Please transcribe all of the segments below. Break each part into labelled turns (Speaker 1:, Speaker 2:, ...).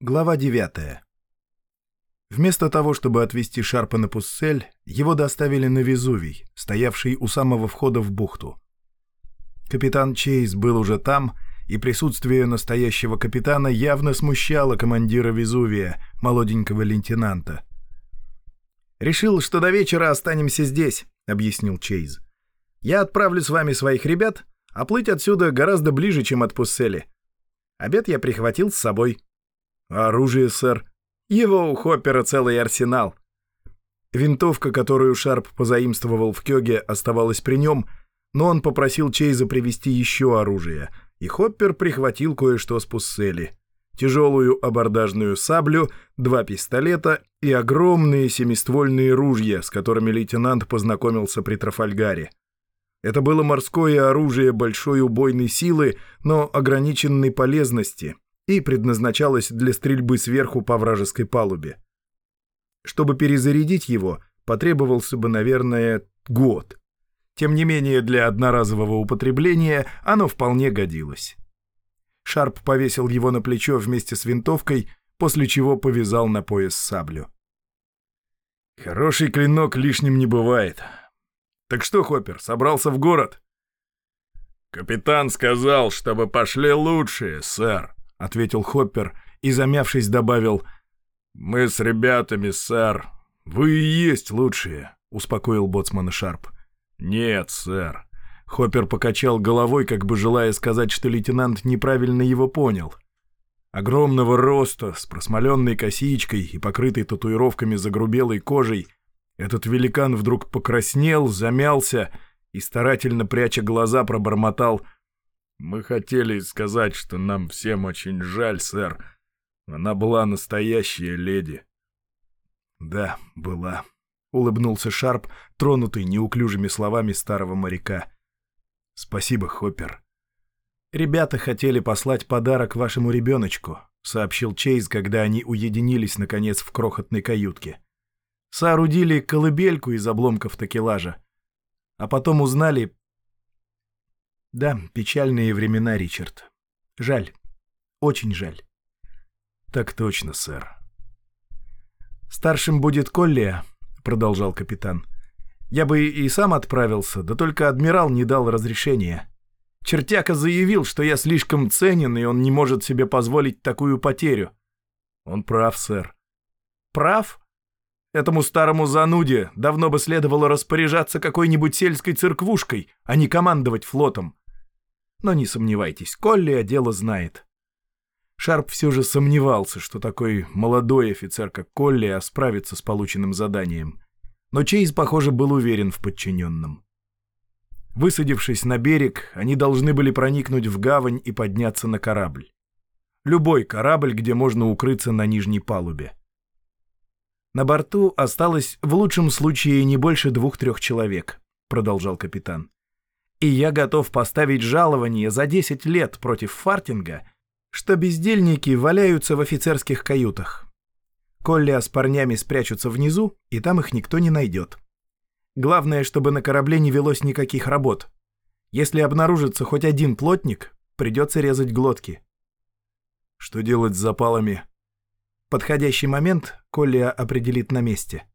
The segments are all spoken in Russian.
Speaker 1: Глава 9. Вместо того, чтобы отвезти Шарпа на Пуссель, его доставили на Везувий, стоявший у самого входа в бухту. Капитан Чейз был уже там, и присутствие настоящего капитана явно смущало командира Везувия, молоденького лейтенанта. «Решил, что до вечера останемся здесь», — объяснил Чейз. «Я отправлю с вами своих ребят, а плыть отсюда гораздо ближе, чем от Пуссели. Обед я прихватил с собой». «А оружие, сэр?» «Его у Хоппера целый арсенал». Винтовка, которую Шарп позаимствовал в Кёге, оставалась при нем, но он попросил Чейза привезти еще оружие, и Хоппер прихватил кое-что с Пуссели. Тяжелую абордажную саблю, два пистолета и огромные семиствольные ружья, с которыми лейтенант познакомился при Трафальгаре. Это было морское оружие большой убойной силы, но ограниченной полезности — и предназначалось для стрельбы сверху по вражеской палубе. Чтобы перезарядить его, потребовался бы, наверное, год. Тем не менее, для одноразового употребления оно вполне годилось. Шарп повесил его на плечо вместе с винтовкой, после чего повязал на пояс саблю. «Хороший клинок лишним не бывает. Так что, Хоппер, собрался в город?» «Капитан сказал, чтобы пошли лучшие, сэр», — ответил Хоппер и, замявшись, добавил «Мы с ребятами, сэр. Вы и есть лучшие», — успокоил боцмана Шарп. «Нет, сэр». Хоппер покачал головой, как бы желая сказать, что лейтенант неправильно его понял. Огромного роста, с просмоленной косичкой и покрытой татуировками загрубелой кожей, этот великан вдруг покраснел, замялся и, старательно пряча глаза, пробормотал — «Мы хотели сказать, что нам всем очень жаль, сэр. Она была настоящая леди». «Да, была», — улыбнулся Шарп, тронутый неуклюжими словами старого моряка. «Спасибо, Хоппер». «Ребята хотели послать подарок вашему ребеночку», — сообщил Чейз, когда они уединились, наконец, в крохотной каютке. «Соорудили колыбельку из обломков такелажа. А потом узнали, да, печальные времена, Ричард. Жаль. Очень жаль. Так точно, сэр. Старшим будет Коллия, продолжал капитан. Я бы и сам отправился, да только адмирал не дал разрешения. Чертяка заявил, что я слишком ценен, и он не может себе позволить такую потерю. Он прав, сэр. Прав? Этому старому зануде давно бы следовало распоряжаться какой-нибудь сельской церквушкой, а не командовать флотом. Но не сомневайтесь, Колли дело знает. Шарп все же сомневался, что такой молодой офицер, как Колли, справится с полученным заданием. Но Чейз, похоже, был уверен в подчиненном. Высадившись на берег, они должны были проникнуть в гавань и подняться на корабль. Любой корабль, где можно укрыться на нижней палубе. На борту осталось в лучшем случае не больше двух-трех человек, продолжал капитан. И я готов поставить жалование за 10 лет против фартинга, что бездельники валяются в офицерских каютах. Колля с парнями спрячутся внизу, и там их никто не найдет. Главное, чтобы на корабле не велось никаких работ. Если обнаружится хоть один плотник, придется резать глотки. Что делать с запалами? Подходящий момент Колля определит на месте.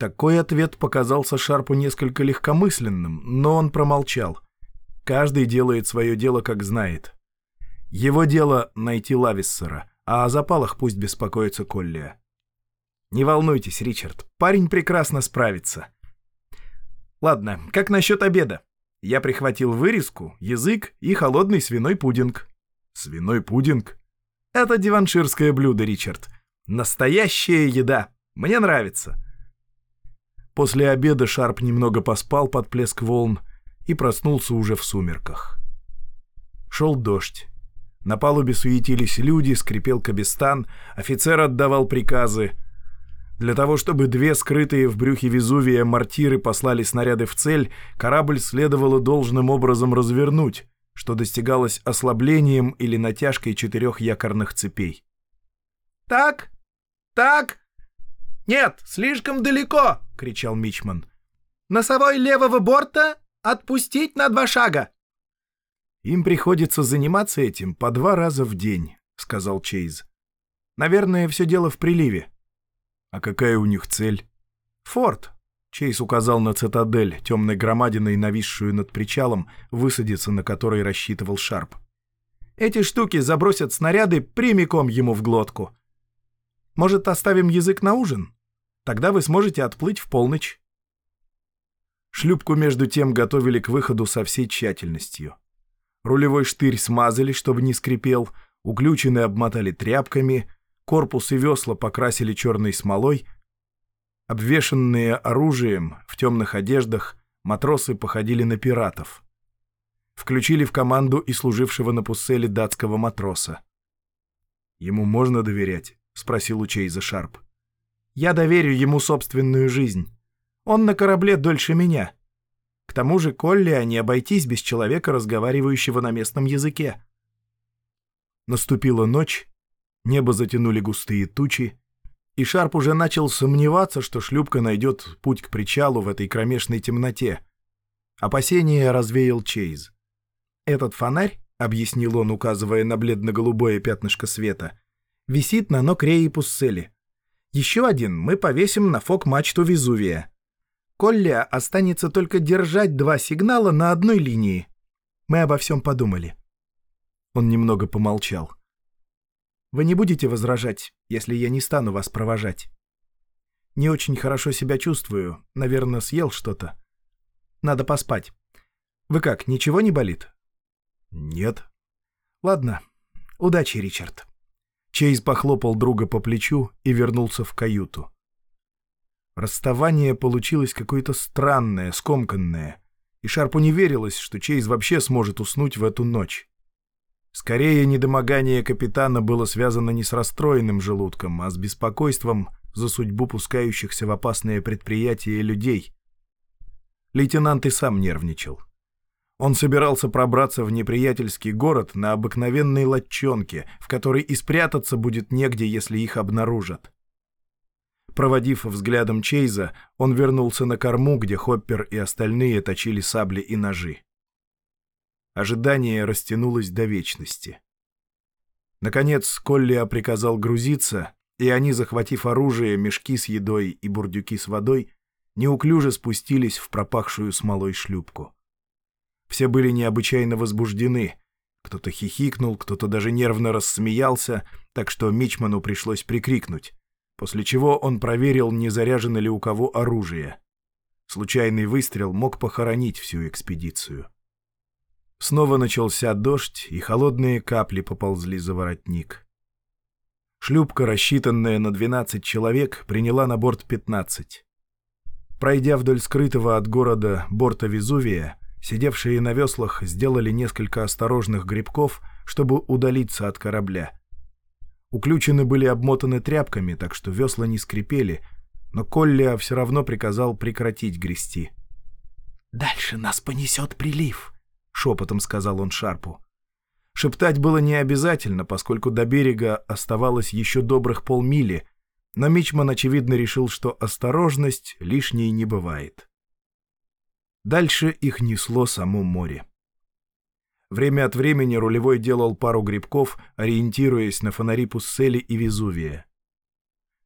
Speaker 1: Такой ответ показался Шарпу несколько легкомысленным, но он промолчал. Каждый делает свое дело, как знает. Его дело — найти Лависсера, а о запалах пусть беспокоится Коллия. Не волнуйтесь, Ричард, парень прекрасно справится. Ладно, как насчет обеда? Я прихватил вырезку, язык и холодный свиной пудинг. Свиной пудинг? Это диванширское блюдо, Ричард. Настоящая еда. Мне нравится. После обеда Шарп немного поспал под плеск волн и проснулся уже в сумерках. Шел дождь. На палубе суетились люди, скрипел кабестан, офицер отдавал приказы. Для того, чтобы две скрытые в брюхе Везувия мортиры послали снаряды в цель, корабль следовало должным образом развернуть, что достигалось ослаблением или натяжкой четырех якорных цепей. «Так, так, нет, слишком далеко!» — кричал Мичман. «Носовой левого борта отпустить на два шага!» «Им приходится заниматься этим по два раза в день», — сказал Чейз. Наверное, все дело в приливе.
Speaker 2: А какая у них цель?
Speaker 1: Форт. Чейз указал на цитадель, темной громадиной, нависшую над причалом, высадиться на которой рассчитывал Шарп. Эти штуки забросят снаряды прямиком ему в глотку. Может, оставим язык на ужин? Тогда вы сможете отплыть в полночь. Шлюпку между тем готовили к выходу со всей тщательностью. Рулевой штырь смазали, чтобы не скрипел, уключены обмотали тряпками, корпус и весла покрасили черной смолой. Обвешанные оружием, в темных одеждах, матросы походили на пиратов. Включили в команду и служившего на пусселе датского матроса.
Speaker 2: «Ему можно доверять?» — спросил у Чейза Шарп.
Speaker 1: «Я доверю ему собственную жизнь. Он на корабле дольше меня. К тому же Колли не обойтись без человека, разговаривающего на местном языке». Наступила ночь, небо затянули густые тучи, и Шарп уже начал сомневаться, что шлюпка найдет путь к причалу в этой кромешной темноте. Опасение развеял Чейз. «Этот фонарь», — объяснил он, указывая на бледно-голубое пятнышко света, — «висит на нокрее Пусцели. Еще один мы повесим на фок-мачту Везувия. Колля останется только держать два сигнала на одной линии. Мы обо всем подумали». Он немного помолчал. «Вы не будете возражать, если я не стану вас провожать? Не очень хорошо себя чувствую, наверное, съел что-то. Надо поспать. Вы как, ничего не болит?»
Speaker 2: «Нет».
Speaker 1: «Ладно. Удачи, Ричард». Чейз похлопал друга по плечу и вернулся в каюту. Расставание получилось какое-то странное, скомканное, и Шарпу не верилось, что Чейз вообще сможет уснуть в эту ночь. Скорее, недомогание капитана было связано не с расстроенным желудком, а с беспокойством за судьбу пускающихся в опасное предприятие людей. Лейтенант и сам нервничал. Он собирался пробраться в неприятельский город на обыкновенной латчонке, в которой и спрятаться будет негде, если их обнаружат. Проводив взглядом Чейза, он вернулся на корму, где Хоппер и остальные точили сабли и ножи. Ожидание растянулось до вечности. Наконец Коллиа приказал грузиться, и они, захватив оружие, мешки с едой и бурдюки с водой, неуклюже спустились в пропахшую смолой шлюпку. Все были необычайно возбуждены. Кто-то хихикнул, кто-то даже нервно рассмеялся, так что Мичману пришлось прикрикнуть, после чего он проверил, не заряжено ли у кого оружие. Случайный выстрел мог похоронить всю экспедицию. Снова начался дождь, и холодные капли поползли за воротник. Шлюпка, рассчитанная на 12 человек, приняла на борт 15. Пройдя вдоль скрытого от города борта Везувия, сидевшие на веслах сделали несколько осторожных грибков, чтобы удалиться от корабля. Уключены были обмотаны тряпками, так что весла не скрипели, но Коллиа все равно приказал прекратить грести. «Дальше нас понесет прилив», — шепотом сказал он Шарпу. Шептать было не обязательно, поскольку до берега оставалось еще добрых полмили, но Мичман, очевидно, решил, что осторожность лишней не бывает. Дальше их несло само море. Время от времени рулевой делал пару грибков, ориентируясь на фонари Пуссели и Везувия.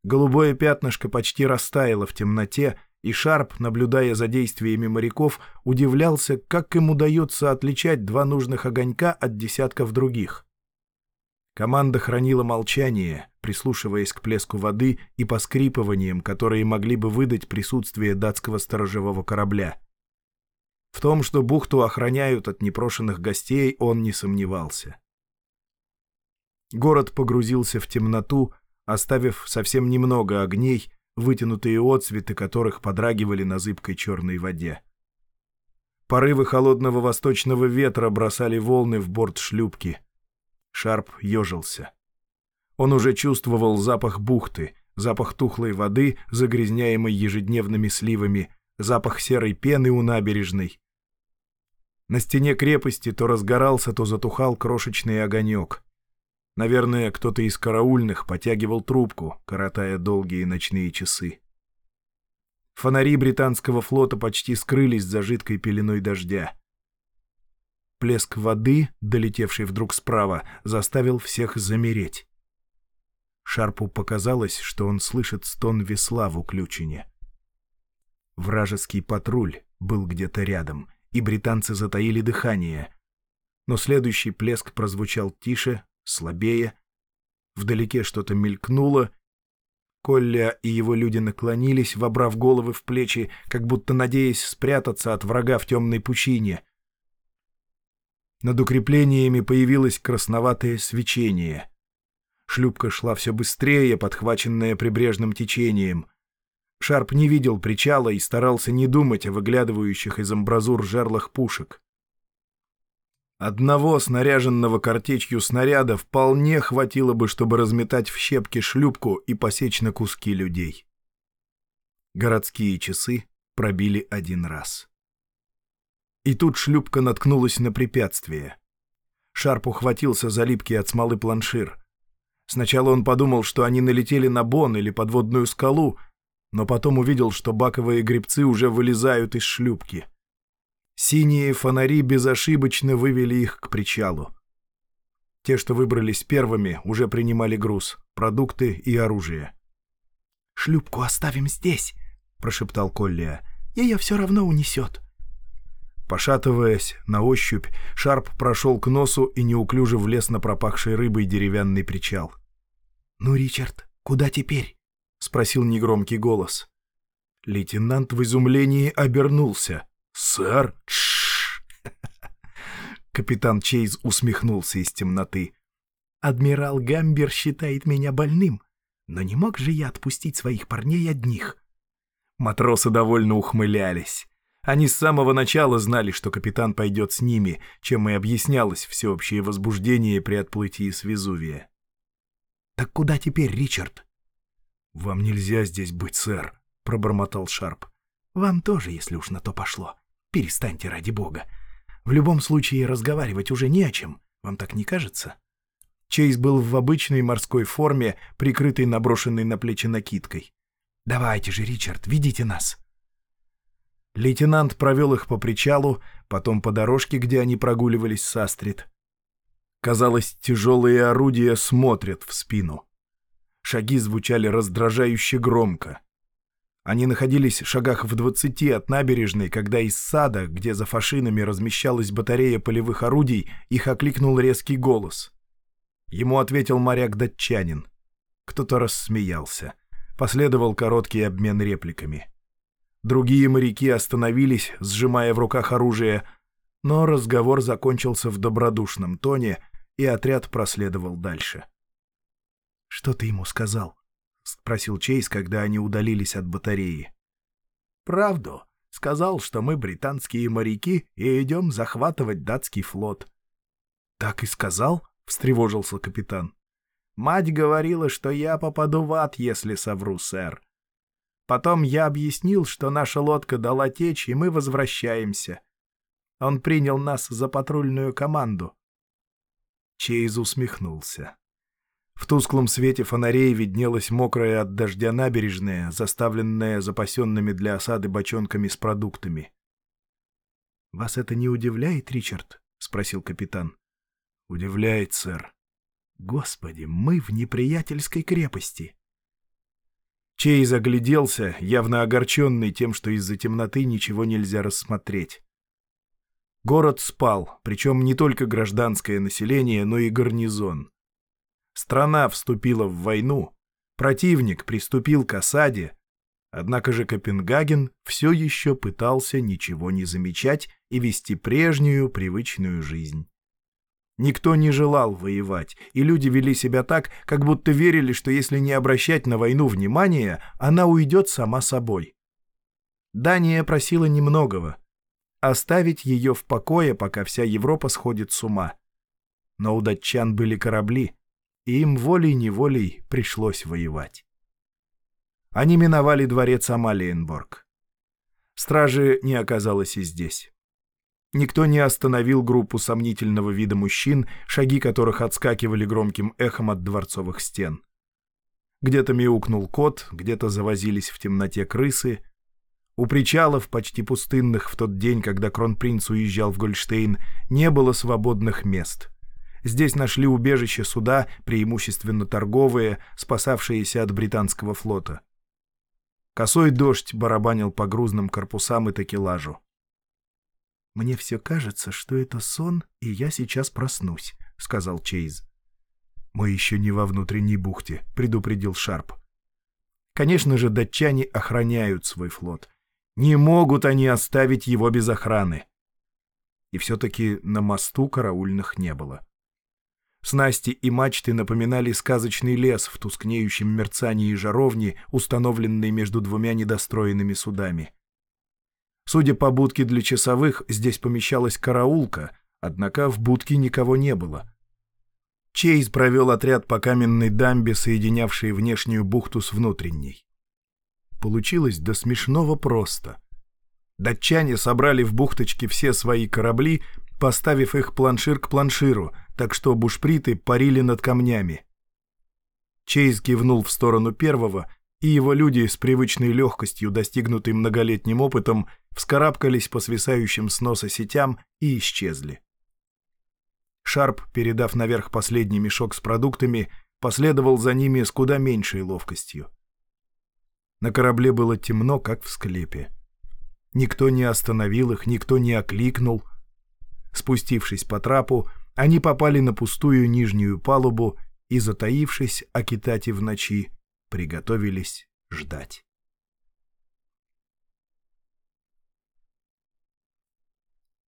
Speaker 1: Голубое пятнышко почти растаяло в темноте, и Шарп, наблюдая за действиями моряков, удивлялся, как им удается отличать два нужных огонька от десятков других. Команда хранила молчание, прислушиваясь к плеску воды и поскрипываниям, которые могли бы выдать присутствие датского сторожевого корабля. В том, что бухту охраняют от непрошенных гостей, он не сомневался. Город погрузился в темноту, оставив совсем немного огней, вытянутые отцветы которых подрагивали на зыбкой черной воде. Порывы холодного восточного ветра бросали волны в борт шлюпки. Шарп ежился. Он уже чувствовал запах бухты, запах тухлой воды, загрязняемой ежедневными сливами, запах серой пены у набережной. На стене крепости то разгорался, то затухал крошечный огонек. Наверное, кто-то из караульных потягивал трубку, коротая долгие ночные часы. Фонари британского флота почти скрылись за жидкой пеленой дождя. Плеск воды, долетевший вдруг справа, заставил всех замереть. Шарпу показалось, что он слышит стон весла в уключине. Вражеский патруль был где-то рядом, и британцы затаили дыхание. Но следующий плеск прозвучал тише, слабее. Вдалеке что-то мелькнуло. Колля и его люди наклонились, вобрав головы в плечи, как будто надеясь спрятаться от врага в темной пучине. Над укреплениями появилось красноватое свечение. Шлюпка шла все быстрее, подхваченная прибрежным течением — Шарп не видел причала и старался не думать о выглядывающих из амбразур жерлах пушек. Одного снаряженного картечью снаряда вполне хватило бы, чтобы разметать в щепки шлюпку и посечь на куски людей. Городские часы пробили один раз. И тут шлюпка наткнулась на препятствие. Шарп ухватился за липкий от смолы планшир. Сначала он подумал, что они налетели на бон или подводную скалу, но потом увидел, что баковые гребцы уже вылезают из шлюпки. Синие фонари безошибочно вывели их к причалу. Те, что выбрались первыми, уже принимали груз, продукты и оружие.
Speaker 3: «Шлюпку оставим здесь», — прошептал Коллия. «Ее все равно унесет».
Speaker 1: Пошатываясь на ощупь, Шарп прошел к носу и неуклюже влез на пропахший рыбой деревянный причал.
Speaker 3: «Ну, Ричард, куда теперь?»
Speaker 1: — спросил негромкий голос. Лейтенант в изумлении обернулся. «Сэр! Капитан Чейз усмехнулся из темноты.
Speaker 3: «Адмирал Гамбер считает меня больным, но не мог же я отпустить своих парней одних?»
Speaker 1: Матросы довольно ухмылялись. Они с самого начала знали, что капитан пойдет с ними, чем и объяснялось всеобщее возбуждение при отплытии с Везувия.
Speaker 3: «Так куда теперь, Ричард?»
Speaker 1: «Вам нельзя здесь быть, сэр», — пробормотал Шарп.
Speaker 3: «Вам тоже, если уж на то пошло. Перестаньте ради бога. В любом случае разговаривать уже не о чем. Вам так не кажется?»
Speaker 1: Чейз был в обычной морской форме, прикрытой наброшенной на плечи накидкой.
Speaker 3: «Давайте же, Ричард, ведите нас!»
Speaker 1: Лейтенант провел их по причалу, потом по дорожке, где они прогуливались с Астрид. Казалось, тяжелые орудия смотрят в спину. Шаги звучали раздражающе громко. Они находились в шагах в двадцати от набережной, когда из сада, где за фашинами размещалась батарея полевых орудий, их окликнул резкий голос. Ему ответил моряк-датчанин. Кто-то рассмеялся. Последовал короткий обмен репликами. Другие моряки остановились, сжимая в руках оружие, но разговор закончился в добродушном тоне, и отряд проследовал дальше.
Speaker 3: — «Что ты ему сказал?» — спросил Чейз, когда они удалились от батареи.
Speaker 1: «Правду. Сказал, что мы британские моряки и идем захватывать датский флот».
Speaker 3: «Так и сказал?» — встревожился капитан.
Speaker 1: «Мать говорила, что я попаду в ад, если совру, сэр. Потом я объяснил, что наша лодка дала течь, и мы возвращаемся. Он принял нас за патрульную команду».
Speaker 3: Чейз усмехнулся.
Speaker 1: В тусклом свете фонарей виднелась мокрая от дождя набережная, заставленная запасенными для осады бочонками с продуктами.
Speaker 3: «Вас это не удивляет, Ричард?» — спросил капитан.
Speaker 1: «Удивляет, сэр».
Speaker 3: «Господи, мы в неприятельской крепости!»
Speaker 1: Чей загляделся, явно огорченный тем, что из-за темноты ничего нельзя рассмотреть. Город спал, причем не только гражданское население, но и гарнизон. Страна вступила в войну, противник приступил к осаде, однако же Копенгаген все еще пытался ничего не замечать и вести прежнюю привычную жизнь. Никто не желал воевать, и люди вели себя так, как будто верили, что если не обращать на войну внимания, она уйдет сама собой. Дания просила немногого — оставить ее в покое, пока вся Европа сходит с ума. Но у датчан были корабли, и им волей-неволей пришлось воевать. Они миновали дворец Амалиенборг. Стражи не оказалось и здесь. Никто не остановил группу сомнительного вида мужчин, шаги которых отскакивали громким эхом от дворцовых стен. Где-то мяукнул кот, где-то завозились в темноте крысы. У причалов, почти пустынных в тот день, когда кронпринц уезжал в Гольштейн, не было свободных мест — Здесь нашли убежище суда, преимущественно торговые, спасавшиеся от британского флота. Косой дождь барабанил по грузным корпусам и такелажу.
Speaker 3: «Мне все кажется, что это сон, и я сейчас проснусь», — сказал Чейз.
Speaker 2: «Мы еще не во внутренней бухте», — предупредил Шарп.
Speaker 1: Конечно же, датчане охраняют свой флот. Не могут они оставить его без охраны. И все-таки на мосту караульных не было. Снасти и мачты напоминали сказочный лес в тускнеющем мерцании жаровни, установленной между двумя недостроенными судами. Судя по будке для часовых, здесь помещалась караулка, однако в будке никого не было. Чейз провел отряд по каменной дамбе, соединявшей внешнюю бухту с внутренней. Получилось до смешного просто. Датчане собрали в бухточке все свои корабли, поставив их планшир к планширу, так что бушприты парили над камнями. Чейз кивнул в сторону первого, и его люди с привычной легкостью, достигнутой многолетним опытом, вскарабкались по свисающим с носа сетям и исчезли. Шарп, передав наверх последний мешок с продуктами, последовал за ними с куда меньшей ловкостью. На корабле было темно, как в склепе. Никто не остановил их, никто не окликнул. Спустившись по трапу, они попали на пустую нижнюю палубу и, затаившись, окитати в ночи, приготовились ждать.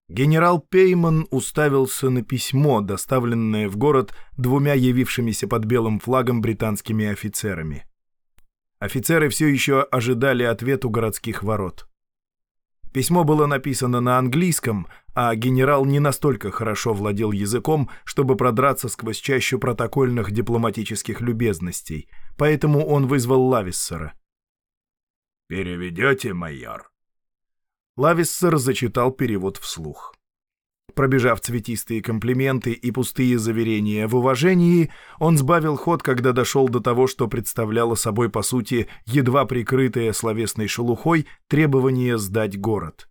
Speaker 1: Генерал Пейман уставился на письмо, доставленное в город двумя явившимися под белым флагом британскими офицерами. Офицеры все еще ожидали ответ у городских ворот. Письмо было написано на английском, а генерал не настолько хорошо владел языком, чтобы продраться сквозь чащу протокольных дипломатических любезностей, поэтому он вызвал Лависсера.
Speaker 2: «Переведете, майор?»
Speaker 1: Лависсер зачитал перевод вслух. Пробежав цветистые комплименты и пустые заверения в уважении, он сбавил ход, когда дошел до того, что представляло собой, по сути, едва прикрытое словесной шелухой требование сдать город.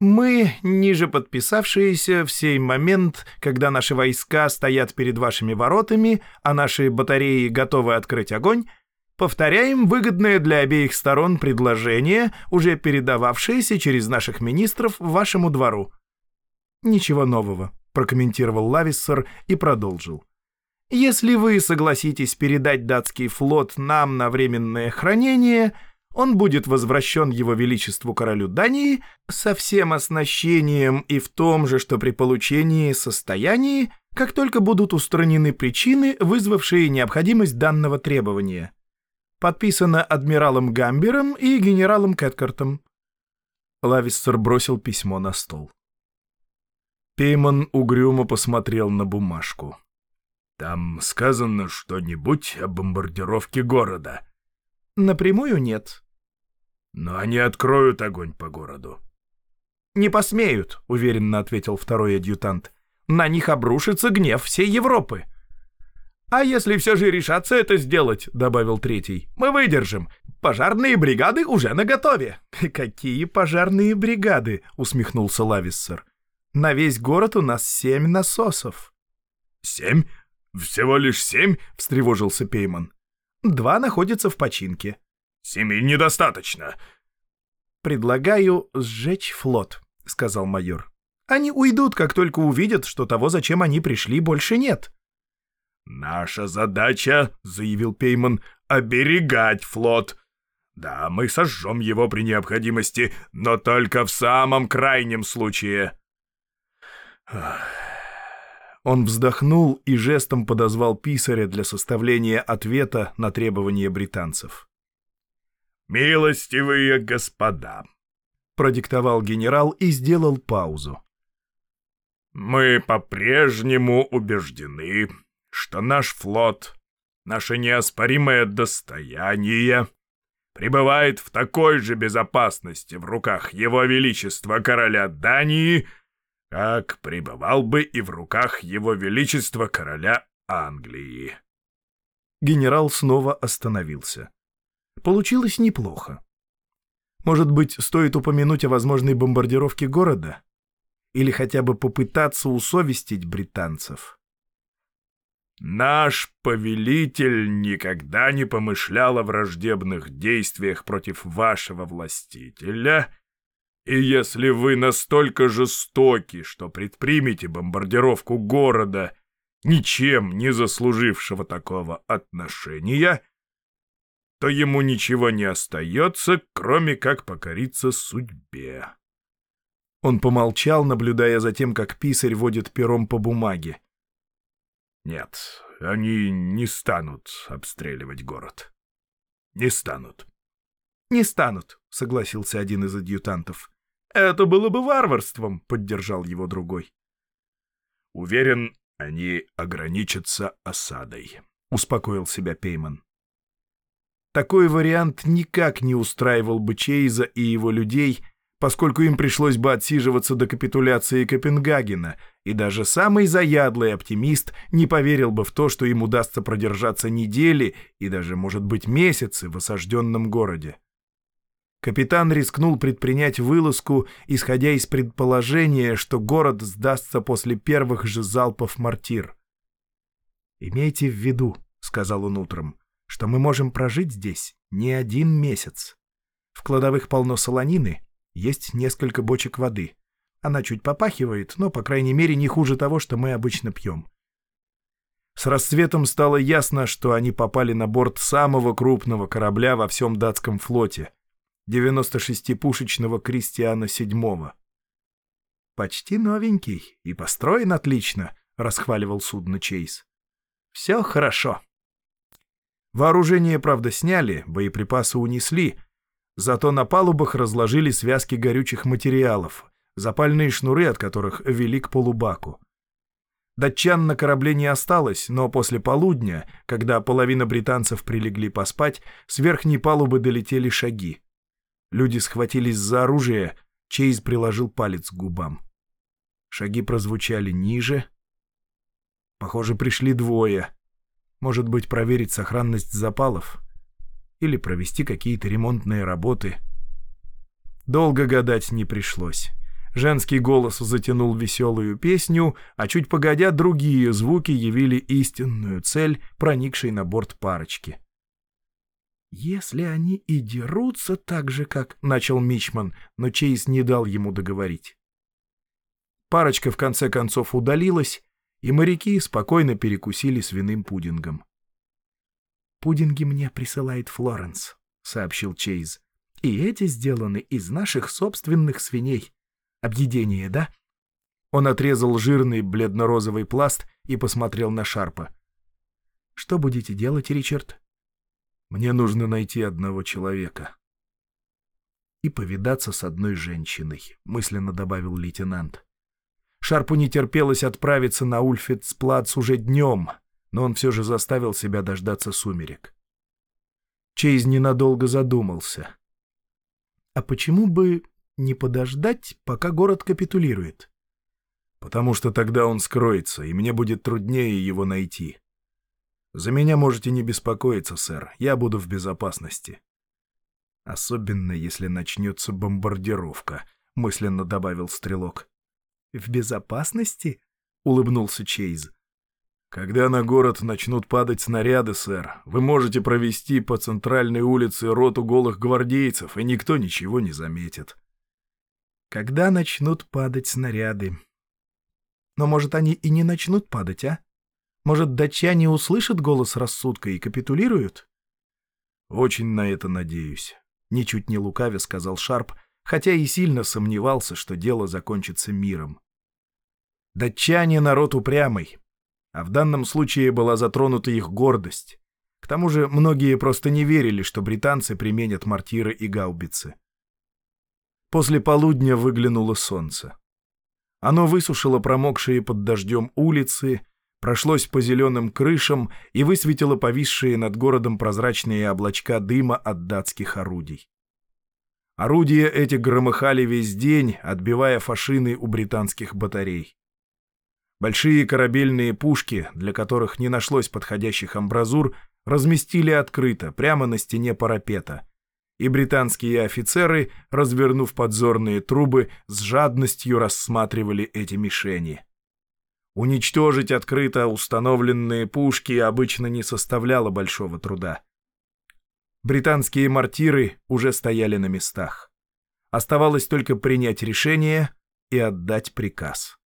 Speaker 1: «Мы, ниже подписавшиеся, в сей момент, когда наши войска стоят перед вашими воротами, а наши батареи готовы открыть огонь, Повторяем выгодное для обеих сторон предложение, уже передававшееся через наших министров вашему двору. Ничего нового, прокомментировал Лависсер и продолжил. Если вы согласитесь передать датский флот нам на временное хранение, он будет возвращен его величеству королю Дании со всем оснащением и в том же, что при получении состоянии, как только будут устранены причины, вызвавшие необходимость данного требования. Подписано адмиралом Гамбером и генералом Кэткартом». Лавистер бросил письмо на стол.
Speaker 2: Пейман угрюмо посмотрел на бумажку. «Там сказано что-нибудь о бомбардировке города?»
Speaker 1: «Напрямую нет».
Speaker 2: «Но они откроют огонь по городу».
Speaker 1: «Не посмеют», — уверенно ответил второй адъютант. «На них обрушится гнев всей Европы». «А если все же решаться это сделать», — добавил третий, — «мы выдержим. Пожарные бригады уже наготове». «Какие пожарные бригады?» — усмехнулся Лависсер. «На весь город у нас семь насосов».
Speaker 2: «Семь? Всего лишь семь?»
Speaker 1: — встревожился Пейман. «Два находятся в починке».
Speaker 2: «Семи недостаточно».
Speaker 1: «Предлагаю сжечь флот», — сказал майор. «Они уйдут, как только увидят, что того, зачем они пришли, больше нет».
Speaker 2: «Наша задача, — заявил Пейман, — оберегать флот. Да, мы сожжем его при необходимости, но только в самом крайнем случае».
Speaker 1: Он вздохнул и жестом подозвал писаря для составления ответа на требования британцев.
Speaker 2: «Милостивые господа», — продиктовал генерал и сделал паузу. «Мы по-прежнему убеждены, что наш флот, наше неоспоримое достояние, пребывает в такой же безопасности в руках Его Величества короля Дании, как пребывал бы и в руках Его Величества короля Англии.
Speaker 1: Генерал снова остановился. Получилось неплохо. Может быть, стоит упомянуть о возможной бомбардировке города? или хотя бы попытаться усовестить британцев.
Speaker 2: Наш повелитель никогда не помышлял о враждебных действиях против вашего властителя, и если вы настолько жестоки, что предпримете бомбардировку города, ничем не заслужившего такого отношения, то ему ничего не остается, кроме как покориться судьбе.
Speaker 1: Он помолчал, наблюдая за тем, как писарь водит пером по бумаге.
Speaker 2: Нет, они не станут обстреливать город. Не станут.
Speaker 1: Не станут, согласился один из адъютантов. Это было бы варварством, поддержал его другой.
Speaker 2: Уверен, они ограничатся осадой, успокоил себя Пейман.
Speaker 1: Такой вариант никак не устраивал бы Чейза и его людей, поскольку им пришлось бы отсиживаться до капитуляции Копенгагена, и даже самый заядлый оптимист не поверил бы в то, что им удастся продержаться недели и даже, может быть, месяцы в осажденном городе. Капитан рискнул предпринять вылазку, исходя из предположения, что город сдастся после первых же залпов мортир. «Имейте в виду», — сказал он утром, — «что мы можем прожить здесь не один месяц. В кладовых полно солонины, есть несколько бочек воды. Она чуть попахивает, но, по крайней мере, не хуже того, что мы обычно пьем. С рассветом стало ясно, что они попали на борт самого крупного корабля во всем датском флоте — 96-пушечного Кристиана VII. «Почти новенький и построен отлично», — расхваливал судно Чейз. «Все хорошо». Вооружение, правда, сняли, боеприпасы унесли — Зато на палубах разложили связки горючих материалов, запальные шнуры от которых вели к полубаку. Датчан на корабле не осталось, но после полудня, когда половина британцев прилегли поспать, с верхней палубы долетели шаги. Люди схватились за оружие, Чейз приложил палец к губам. Шаги прозвучали ниже. Похоже, пришли двое. Может быть, проверить сохранность запалов? или провести какие-то ремонтные работы. Долго гадать не пришлось. Женский голос затянул веселую песню, а чуть погодя другие звуки явили истинную цель, проникшей на борт парочки. «Если они и дерутся так же, как...» — начал Мичман, но Чейз не дал ему договорить. Парочка в конце концов удалилась, и моряки спокойно перекусили свиным пудингом. «Пудинги мне присылает Флоренс», — сообщил Чейз. «И эти сделаны из наших собственных свиней. Объедение, да?» Он отрезал жирный бледно-розовый пласт и посмотрел на Шарпа. «Что будете делать, Ричард?» «Мне нужно найти одного человека». «И повидаться с одной женщиной», — мысленно добавил лейтенант. Шарпу не терпелось отправиться на Ульфицплац уже днем, но он все же заставил себя дождаться сумерек. Чейз ненадолго задумался. А почему бы не подождать, пока город капитулирует? Потому что тогда он скроется, и мне будет труднее его найти. За меня можете не беспокоиться, сэр, я буду в безопасности. Особенно, если начнется бомбардировка, — мысленно добавил стрелок. — В безопасности? — улыбнулся Чейз. Когда на город начнут падать снаряды, сэр, вы можете провести по центральной улице роту голых гвардейцев, и никто ничего не заметит. Когда начнут падать снаряды? Но, может, они и не начнут падать, а? Может, датчане услышат голос рассудка и капитулируют? Очень на это надеюсь. Ничуть не лукаве сказал Шарп, хотя и сильно сомневался, что дело закончится миром. Датчане народ упрямый, а в данном случае была затронута их гордость. К тому же многие просто не верили, что британцы применят мортиры и гаубицы. После полудня выглянуло солнце. Оно высушило промокшие под дождем улицы, прошлось по зеленым крышам и высветило повисшие над городом прозрачные облачка дыма от датских орудий. Орудия эти громыхали весь день, отбивая фашины у британских батарей. Большие корабельные пушки, для которых не нашлось подходящих амбразур, разместили открыто, прямо на стене парапета. и британские офицеры, развернув подзорные трубы, с жадностью рассматривали эти мишени. Уничтожить открыто установленные пушки обычно не составляло большого труда. Британские мортиры уже стояли на местах. Оставалось только принять решение и отдать приказ.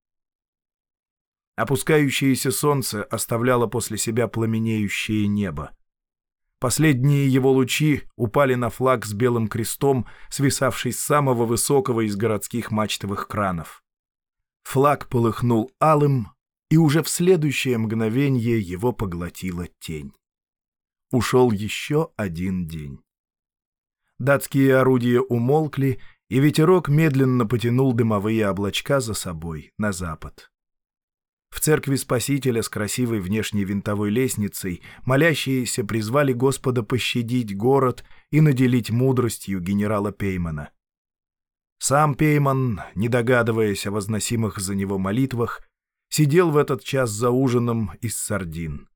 Speaker 1: Опускающееся солнце оставляло после себя пламенеющее небо. Последние его лучи упали на флаг с белым крестом, свисавший с самого высокого из городских мачтовых кранов. Флаг полыхнул алым, и уже в следующее мгновение его поглотила тень. Ушел еще один день. Датские орудия умолкли, и ветерок медленно потянул дымовые облачка за собой на запад. В церкви Спасителя с красивой внешней винтовой лестницей молящиеся призвали Господа пощадить город и наделить мудростью генерала Пеймана. Сам Пейман, не догадываясь о возносимых за него молитвах, сидел в этот час за ужином из сардин.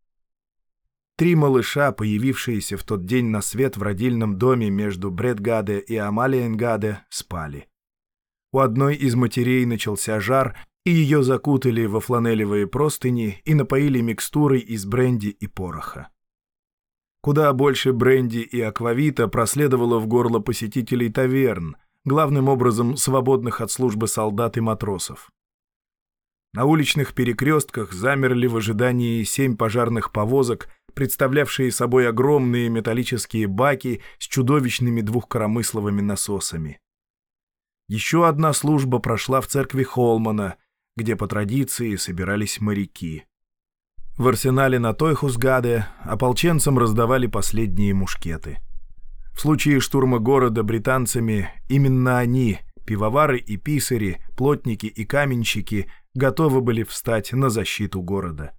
Speaker 1: Три малыша, появившиеся в тот день на свет в родильном доме между Бредгаде и Амалиенгаде, спали. У одной из матерей начался жар, и ее закутали во фланелевые простыни и напоили микстурой из бренди и пороха. Куда больше бренди и аквавита проследовало в горло посетителей таверн, главным образом свободных от службы солдат и матросов. На уличных перекрестках замерли в ожидании семь пожарных повозок, представлявшие собой огромные металлические баки с чудовищными двухкоромысловыми насосами. Еще одна служба прошла в церкви Холмана — где по традиции собирались моряки. В арсенале на Тойхусгаде ополченцам раздавали последние мушкеты. В случае штурма города британцами именно они, пивовары и писари, плотники и каменщики, готовы были встать на защиту города.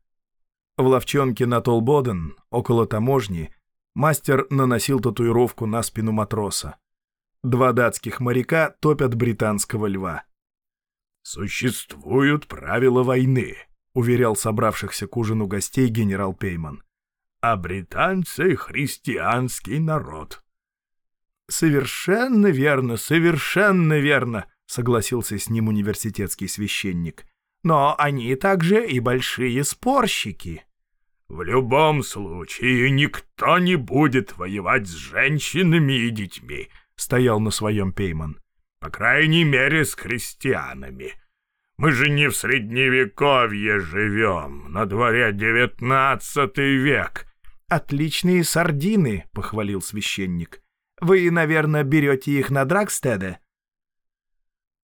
Speaker 1: В ловчонке на Толбоден, около таможни, мастер наносил татуировку на спину матроса. Два датских моряка топят британского льва.
Speaker 2: «Существуют правила войны», — уверял собравшихся к ужину гостей генерал Пейман. «А британцы — христианский народ».
Speaker 1: «Совершенно верно, совершенно верно», — согласился с ним университетский священник. «Но они также и большие спорщики».
Speaker 2: «В любом случае никто не будет воевать с женщинами и детьми», — стоял на своем Пейман. По крайней мере, с крестьянами. Мы же не в Средневековье живем, на дворе девятнадцатый век.
Speaker 1: «Отличные сардины», — похвалил священник. «Вы, наверное, берете их на Драгстеде?»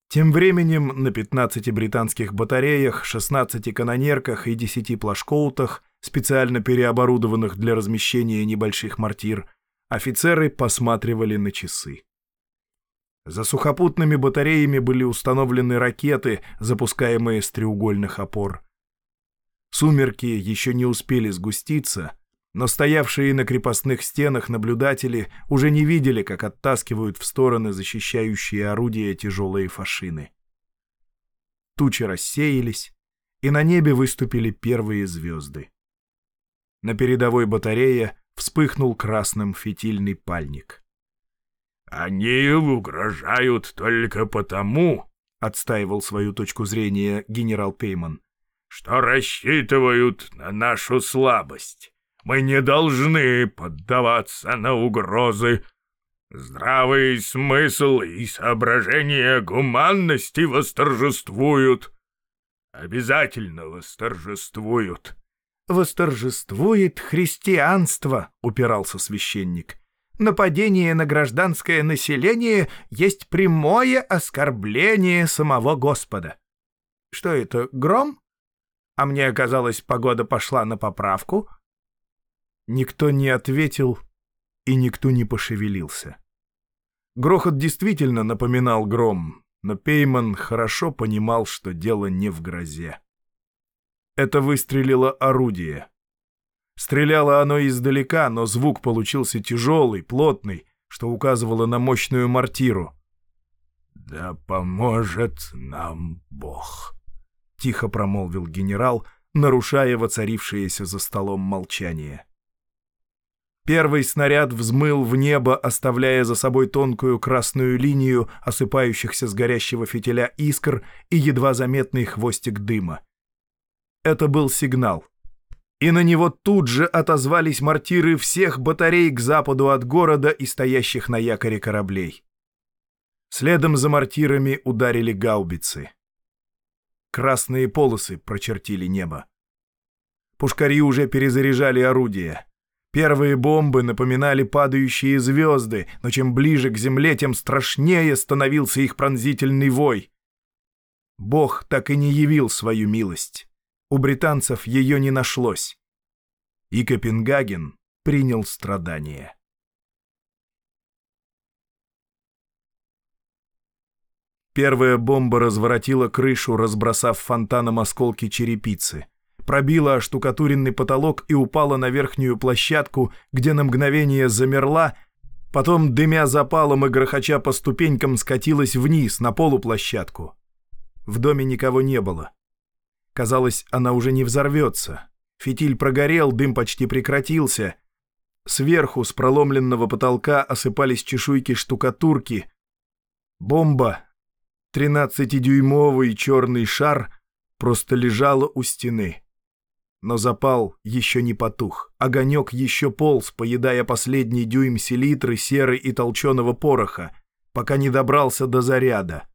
Speaker 1: Тем временем на 15 британских батареях, 16 канонерках и 10 плашкоутах, специально переоборудованных для размещения небольших мортир, офицеры посматривали на часы. За сухопутными батареями были установлены ракеты, запускаемые с треугольных опор. Сумерки еще не успели сгуститься, но стоявшие на крепостных стенах наблюдатели уже не видели, как оттаскивают в стороны защищающие орудия тяжелые фашины. Тучи рассеялись, и на небе выступили первые звезды. На передовой батарее вспыхнул красным фитильный пальник.
Speaker 2: «Они угрожают только потому», — отстаивал свою точку зрения генерал Пейман, «что рассчитывают на нашу слабость. Мы не должны поддаваться на угрозы. Здравый смысл и соображения гуманности восторжествуют. Обязательно восторжествуют».
Speaker 1: «Восторжествует христианство», — упирался священник нападение на гражданское население есть прямое оскорбление самого Господа. Что это, гром? А мне казалось, погода пошла на поправку. Никто не ответил, и никто не пошевелился. Грохот действительно напоминал гром, но Пейман хорошо понимал, что дело не в грозе. Это выстрелило орудие. Стреляло оно издалека, но звук получился тяжелый, плотный, что указывало на мощную мортиру.
Speaker 2: «Да поможет нам Бог», — тихо промолвил генерал, нарушая воцарившееся за столом молчание.
Speaker 1: Первый снаряд взмыл в небо, оставляя за собой тонкую красную линию осыпающихся с горящего фитиля искр и едва заметный хвостик дыма. Это был сигнал. И на него тут же отозвались мортиры всех батарей к западу от города и стоящих на якоре кораблей. Следом за мортирами ударили гаубицы. Красные полосы прочертили небо. Пушкари уже перезаряжали орудия. Первые бомбы напоминали падающие звезды, но чем ближе к земле, тем страшнее становился их пронзительный вой. Бог так и не явил свою милость. У британцев ее не нашлось. И Копенгаген принял страдания. Первая бомба разворотила крышу, разбросав фонтаном осколки черепицы. Пробила оштукатуренный потолок и упала на верхнюю площадку, где на мгновение замерла, потом, дымя запалом и грохоча по ступенькам, скатилась вниз, на полуплощадку. В доме никого не было. Казалось, она уже не взорвется. Фитиль прогорел, дым почти прекратился. Сверху, с проломленного потолка, осыпались чешуйки штукатурки. Бомба, Тринадцатидюймовый черный шар просто лежала у стены. Но запал еще не потух. Огонек еще полз, поедая последний дюйм селитры, серы и толченого пороха, пока не добрался до заряда.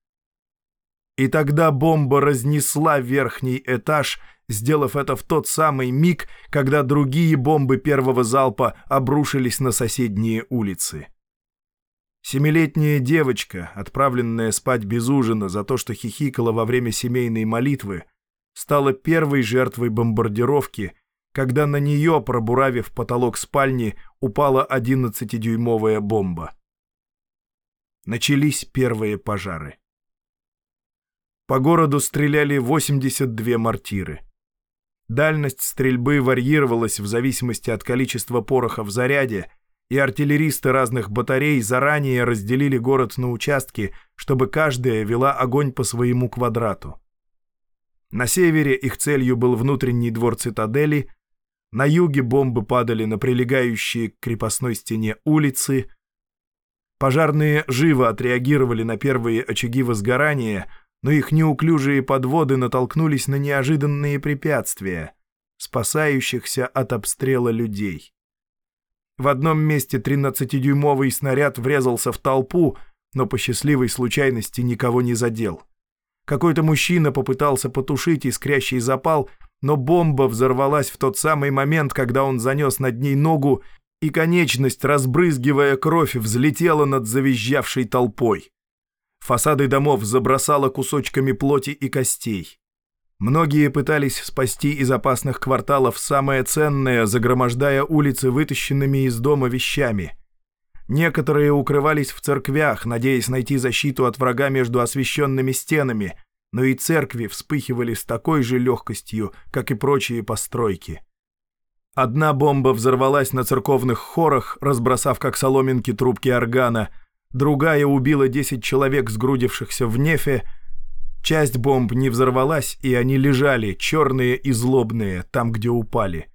Speaker 1: И тогда бомба разнесла верхний этаж, сделав это в тот самый миг, когда другие бомбы первого залпа обрушились на соседние улицы. Семилетняя девочка, отправленная спать без ужина за то, что хихикала во время семейной молитвы, стала первой жертвой бомбардировки, когда на нее, пробуравив потолок спальни, упала 11-дюймовая бомба. Начались первые пожары. По городу стреляли 82 мортиры. Дальность стрельбы варьировалась в зависимости от количества пороха в заряде, и артиллеристы разных батарей заранее разделили город на участки, чтобы каждая вела огонь по своему квадрату. На севере их целью был внутренний двор цитадели, на юге бомбы падали на прилегающие к крепостной стене улицы. Пожарные живо отреагировали на первые очаги возгорания, но их неуклюжие подводы натолкнулись на неожиданные препятствия, спасающихся от обстрела людей. В одном месте 13-дюймовый снаряд врезался в толпу, но по счастливой случайности никого не задел. Какой-то мужчина попытался потушить искрящий запал, но бомба взорвалась в тот самый момент, когда он занес над ней ногу, и конечность, разбрызгивая кровь, взлетела над завизжавшей толпой. Фасады домов забросало кусочками плоти и костей. Многие пытались спасти из опасных кварталов самое ценное, загромождая улицы вытащенными из дома вещами. Некоторые укрывались в церквях, надеясь найти защиту от врага между освещенными стенами, но и церкви вспыхивали с такой же легкостью, как и прочие постройки. Одна бомба взорвалась на церковных хорах, разбросав как соломинки трубки органа, другая убила 10 человек, сгрудившихся в нефе, Часть бомб не взорвалась, и они лежали, черные и злобные, там, где упали.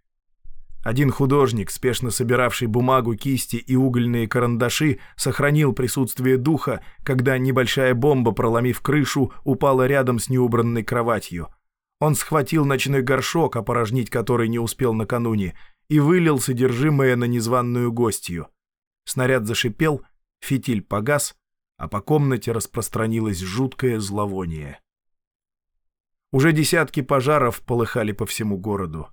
Speaker 1: Один художник, спешно собиравший бумагу, кисти и угольные карандаши, сохранил присутствие духа, когда небольшая бомба, проломив крышу, упала рядом с неубранной кроватью. Он схватил ночной горшок, опорожнить который не успел накануне, и вылил содержимое на незваную гостью. Снаряд зашипел, фитиль погас, а по комнате распространилось жуткое зловоние. Уже десятки пожаров полыхали по всему городу.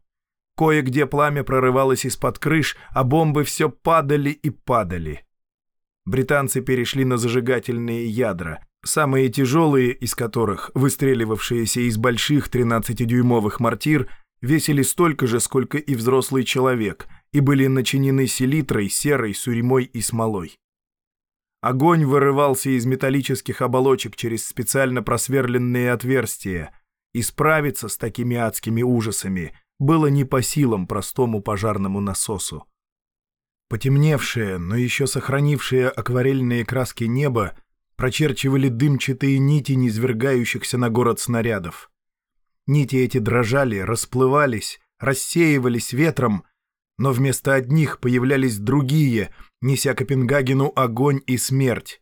Speaker 1: Кое-где пламя прорывалось из-под крыш, а бомбы все падали и падали. Британцы перешли на зажигательные ядра, самые тяжелые из которых, выстреливавшиеся из больших 13-дюймовых мортир, весили столько же, сколько и взрослый человек, и были начинены селитрой, серой, сурьмой и смолой. Огонь вырывался из металлических оболочек через специально просверленные отверстия, и справиться с такими адскими ужасами было не по силам простому пожарному насосу. Потемневшее, но еще сохранившее акварельные краски небо прочерчивали дымчатые нити низвергающихся на город снарядов. Нити эти дрожали, расплывались, рассеивались ветром, но вместо одних появлялись другие, неся Копенгагену огонь и смерть.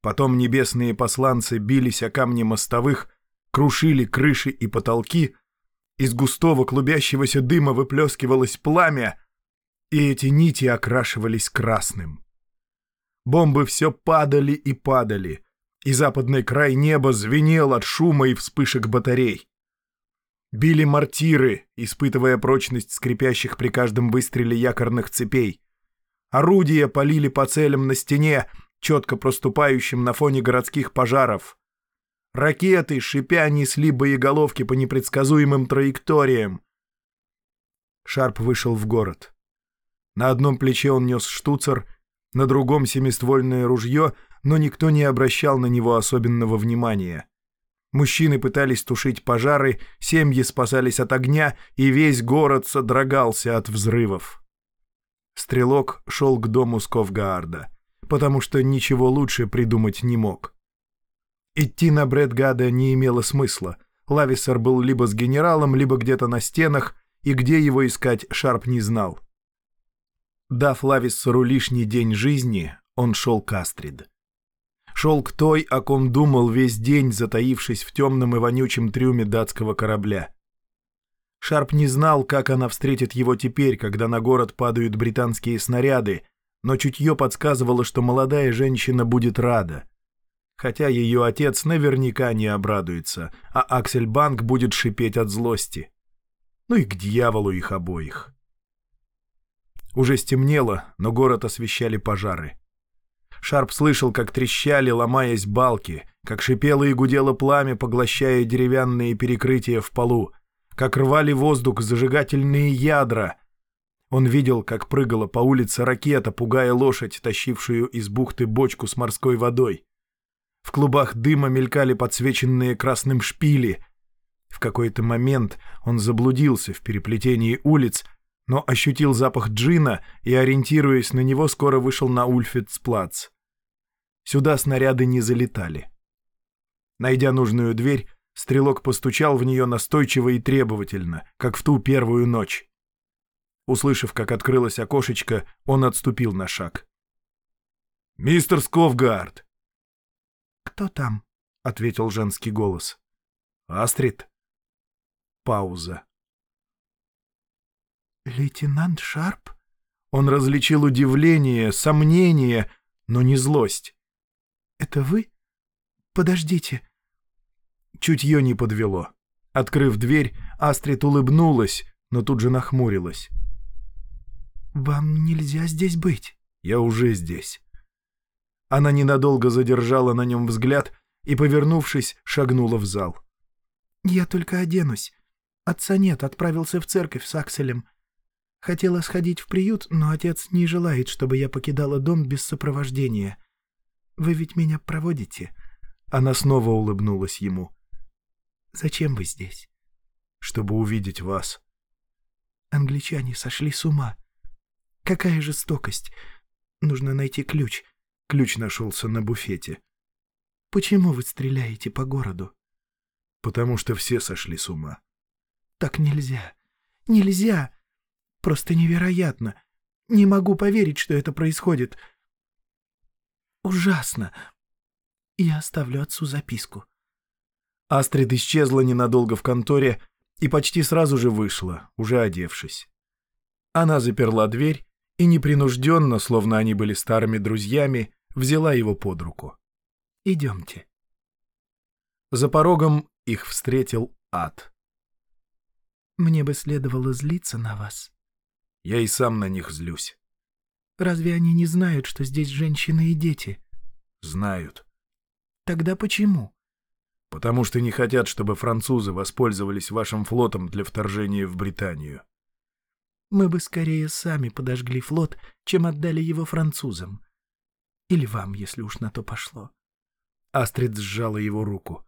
Speaker 1: Потом небесные посланцы бились о камни мостовых, крушили крыши и потолки, из густого клубящегося дыма выплескивалось пламя, и эти нити окрашивались красным. Бомбы все падали и падали, и западный край неба звенел от шума и вспышек батарей. Били мортиры, испытывая прочность скрипящих при каждом выстреле якорных цепей. Орудия полили по целям на стене, четко проступающим на фоне городских пожаров. Ракеты, шипя, несли боеголовки по непредсказуемым траекториям. Шарп вышел в город. На одном плече он нес штуцер, на другом — семиствольное ружье, но никто не обращал на него особенного внимания. Мужчины пытались тушить пожары, семьи спасались от огня, и весь город содрогался от взрывов. Стрелок шел к дому Сковгаарда, потому что ничего лучше придумать не мог. Идти на Брэдгада не имело смысла. Лависер был либо с генералом, либо где-то на стенах, и где его искать Шарп не знал. Дав Лависсеру лишний день жизни, он шел к Астрид шел к той, о ком думал весь день, затаившись в темном и вонючем трюме датского корабля. Шарп не знал, как она встретит его теперь, когда на город падают британские снаряды, но чутье подсказывало, что молодая женщина будет рада. Хотя ее отец наверняка не обрадуется, а Аксельбанк будет шипеть от злости. Ну и к дьяволу их обоих. Уже стемнело, но город освещали пожары. Шарп слышал, как трещали, ломаясь балки, как шипело и гудело пламя, поглощая деревянные перекрытия в полу, как рвали воздух зажигательные ядра. Он видел, как прыгала по улице ракета, пугая лошадь, тащившую из бухты бочку с морской водой. В клубах дыма мелькали подсвеченные красным шпили. В какой-то момент он заблудился в переплетении улиц, но ощутил запах джина и, ориентируясь на него, скоро вышел на Ульфицплац. Сюда снаряды не залетали. Найдя нужную дверь, стрелок постучал в нее настойчиво и требовательно, как в ту первую ночь. Услышав, как открылось окошечко, он отступил на шаг. «Мистер Сковгард!»
Speaker 3: «Кто там?» — ответил женский голос.
Speaker 1: «Астрид». Пауза.
Speaker 3: «Лейтенант Шарп?»
Speaker 1: Он различил удивление, сомнение, но не злость.
Speaker 3: «Это вы? Подождите».
Speaker 1: Чутье не подвело. Открыв дверь, Астрид улыбнулась, но тут же нахмурилась.
Speaker 3: «Вам нельзя здесь быть».
Speaker 1: «Я уже здесь». Она ненадолго задержала на нем взгляд и, повернувшись, шагнула в зал.
Speaker 3: «Я только оденусь. Отца нет, отправился в церковь с Акселем. Хотела сходить в приют, но отец не желает, чтобы я покидала дом без сопровождения. Вы ведь меня проводите?»
Speaker 1: Она снова улыбнулась ему.
Speaker 3: «Зачем вы здесь?»
Speaker 1: «Чтобы увидеть вас».
Speaker 3: «Англичане сошли с ума. Какая жестокость. Нужно найти ключ».
Speaker 1: Ключ нашелся на буфете.
Speaker 3: «Почему вы стреляете по городу?»
Speaker 1: «Потому что все сошли с ума».
Speaker 3: «Так нельзя. Нельзя!» Просто невероятно. Не могу поверить, что это происходит. Ужасно. Я оставлю отцу записку.
Speaker 1: Астрид исчезла ненадолго в конторе и почти сразу же вышла, уже одевшись. Она заперла дверь и непринужденно, словно они были старыми друзьями, взяла его под руку.
Speaker 3: «Идемте».
Speaker 1: За порогом их встретил ад.
Speaker 3: «Мне бы следовало злиться на вас»,
Speaker 1: я и сам на них злюсь.
Speaker 3: Разве они не знают, что здесь женщины и дети?
Speaker 1: Знают.
Speaker 3: Тогда почему?
Speaker 1: Потому что не хотят, чтобы французы воспользовались вашим флотом для вторжения в Британию.
Speaker 3: Мы бы скорее сами подожгли флот, чем отдали его французам. Или вам, если уж на то пошло.
Speaker 1: Астрид сжала его руку.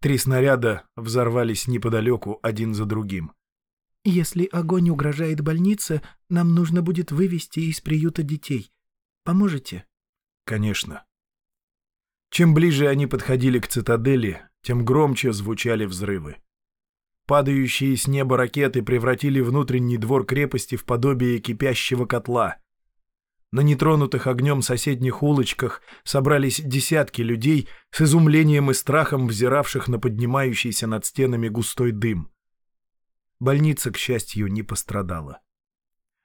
Speaker 1: Три снаряда взорвались неподалеку один за другим.
Speaker 3: Если огонь угрожает больнице, нам нужно будет вывести из приюта детей. Поможете?
Speaker 1: Конечно. Чем ближе они подходили к цитадели, тем громче звучали взрывы. падающие с неба ракеты превратили внутренний двор крепости в подобие кипящего котла. На нетронутых огнем соседних улочках собрались десятки людей с изумлением и страхом взиравших на поднимающийся над стенами густой дым. Больница, к счастью, не пострадала.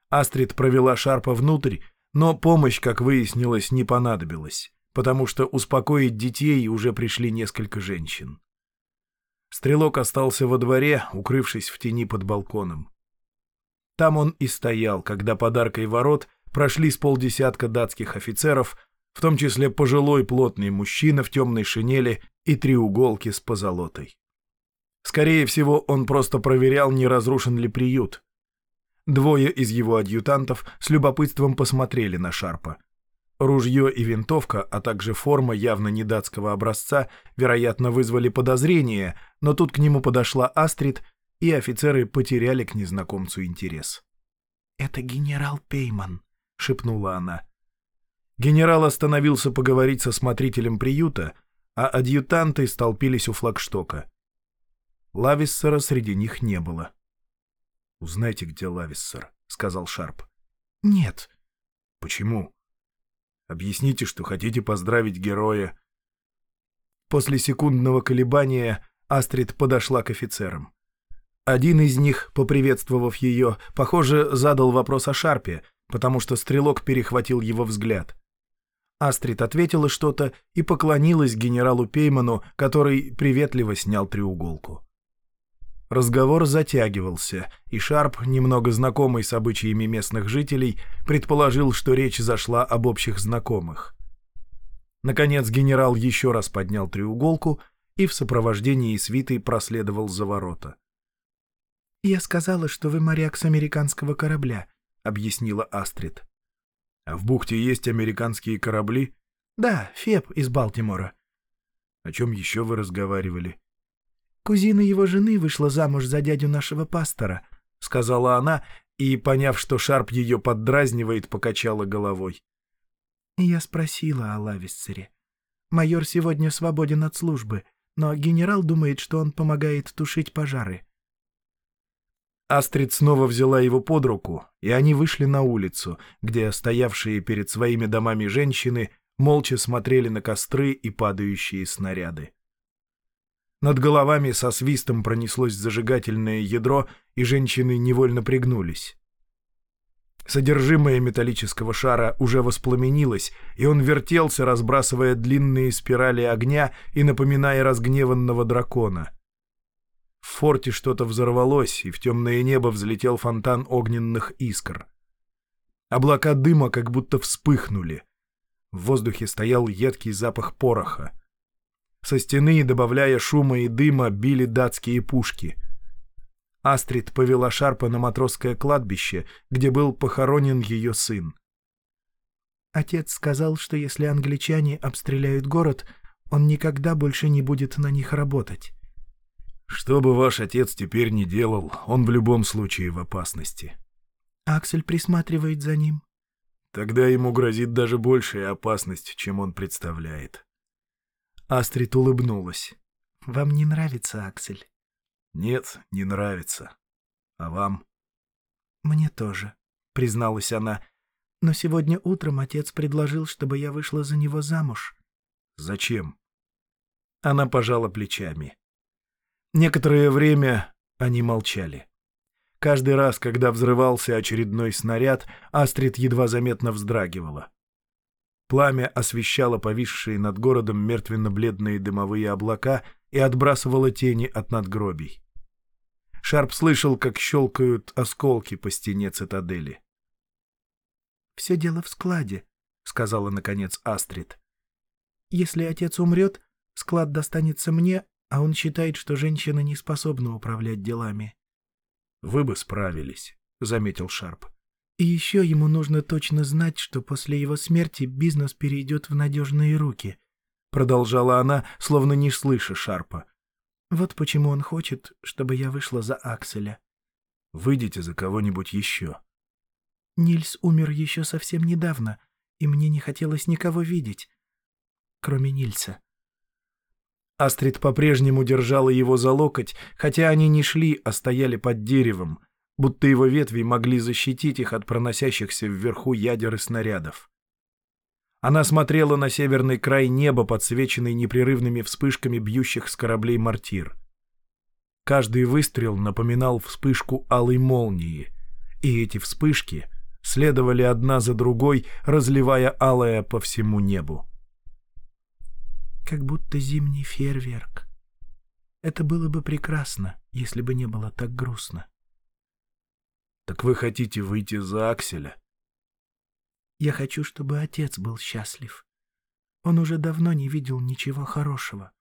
Speaker 1: Астрид провела Шарпа внутрь, но помощь, как выяснилось, не понадобилась, потому что успокоить детей уже пришли несколько женщин. Стрелок остался во дворе, укрывшись в тени под балконом. Там он и стоял, когда подаркой ворот прошли с полдесятка датских офицеров, в том числе пожилой плотный мужчина в темной шинели и треуголке с позолотой. Скорее всего, он просто проверял, не разрушен ли приют. Двое из его адъютантов с любопытством посмотрели на Шарпа. Ружье и винтовка, а также форма явно не датского образца, вероятно, вызвали подозрение, но тут к нему подошла Астрид, и офицеры потеряли к незнакомцу интерес.
Speaker 3: «Это генерал Пейман», — шепнула она.
Speaker 1: Генерал остановился поговорить со смотрителем приюта, а адъютанты столпились у флагштока. Лависсера среди них не было. «Узнайте, где Лависсер», — сказал Шарп.
Speaker 3: «Нет».
Speaker 1: «Почему?» Объясните, что хотите поздравить героя». После секундного колебания Астрид подошла к офицерам. Один из них, поприветствовав ее, похоже, задал вопрос о Шарпе, потому что стрелок перехватил его взгляд. Астрид ответила что-то и поклонилась генералу Пейману, который приветливо снял треуголку. Разговор затягивался, и Шарп, немного знакомый с обычаями местных жителей, предположил, что речь зашла об общих знакомых. Наконец генерал еще раз поднял треуголку и в сопровождении свиты проследовал за ворота.
Speaker 3: «Я сказала, что вы моряк с американского корабля», — объяснила Астрид.
Speaker 1: «А в бухте есть американские корабли?»
Speaker 3: «Да, Феб из Балтимора».
Speaker 1: «О чем еще вы разговаривали?»
Speaker 3: «Кузина его жены вышла замуж за дядю нашего пастора», — сказала она, и, поняв, что Шарп ее поддразнивает, покачала головой. Я спросила о Лависсере. Майор сегодня свободен от службы, но генерал думает, что он помогает тушить пожары.
Speaker 1: Астрид снова взяла его под руку, и они вышли на улицу, где стоявшие перед своими домами женщины молча смотрели на костры и падающие снаряды. Над головами со свистом пронеслось зажигательное ядро, и женщины невольно пригнулись. Содержимое металлического шара уже воспламенилось, и он вертелся, разбрасывая длинные спирали огня и напоминая разгневанного дракона. В форте что-то взорвалось, и в темное небо взлетел фонтан огненных искр. Облака дыма как будто вспыхнули. В воздухе стоял едкий запах пороха. Со стены, добавляя шума и дыма, били датские пушки. Астрид повела Шарпа на матросское кладбище, где был похоронен ее сын.
Speaker 3: Отец сказал, что если англичане обстреляют город, он никогда больше не будет на них работать.
Speaker 1: Что бы ваш отец теперь не делал, он в любом случае в опасности.
Speaker 3: Аксель присматривает за ним.
Speaker 1: Тогда ему грозит даже большая опасность, чем он представляет. Астрид улыбнулась.
Speaker 3: «Вам не нравится, Аксель?»
Speaker 1: «Нет, не нравится. А вам?»
Speaker 3: «Мне тоже», — призналась она. «Но сегодня утром отец предложил, чтобы я вышла за него замуж».
Speaker 1: «Зачем?» Она пожала плечами. Некоторое время они молчали. Каждый раз, когда взрывался очередной снаряд, Астрид едва заметно вздрагивала. Пламя освещало повисшие над городом мертвенно-бледные дымовые облака и отбрасывало тени от надгробий. Шарп слышал, как щелкают осколки по стене цитадели.
Speaker 3: «Все дело в складе», — сказала, наконец, Астрид. «Если отец умрет, склад достанется мне, а он считает, что женщина не способна управлять делами».
Speaker 1: «Вы бы справились», — заметил Шарп.
Speaker 3: И еще ему нужно точно знать, что после его смерти бизнес перейдет в надежные руки. Продолжала она, словно не слыша Шарпа. Вот почему он хочет, чтобы я вышла за Акселя.
Speaker 1: Выйдите за кого-нибудь еще.
Speaker 3: Нильс умер еще совсем недавно, и мне не хотелось никого видеть, кроме Нильса.
Speaker 1: Астрид по-прежнему держала его за локоть, хотя они не шли, а стояли под деревом, будто его ветви могли защитить их от проносящихся вверху ядер и снарядов. Она смотрела на северный край неба, подсвеченный непрерывными вспышками бьющих с кораблей мортир. Каждый выстрел напоминал вспышку алой молнии, и эти вспышки следовали одна за другой, разливая алое по всему небу
Speaker 3: как будто зимний фейерверк. Это было бы прекрасно, если бы не было так грустно.
Speaker 1: «Так вы хотите выйти за Акселя?»
Speaker 3: «Я хочу, чтобы отец был счастлив. Он уже давно не видел ничего хорошего».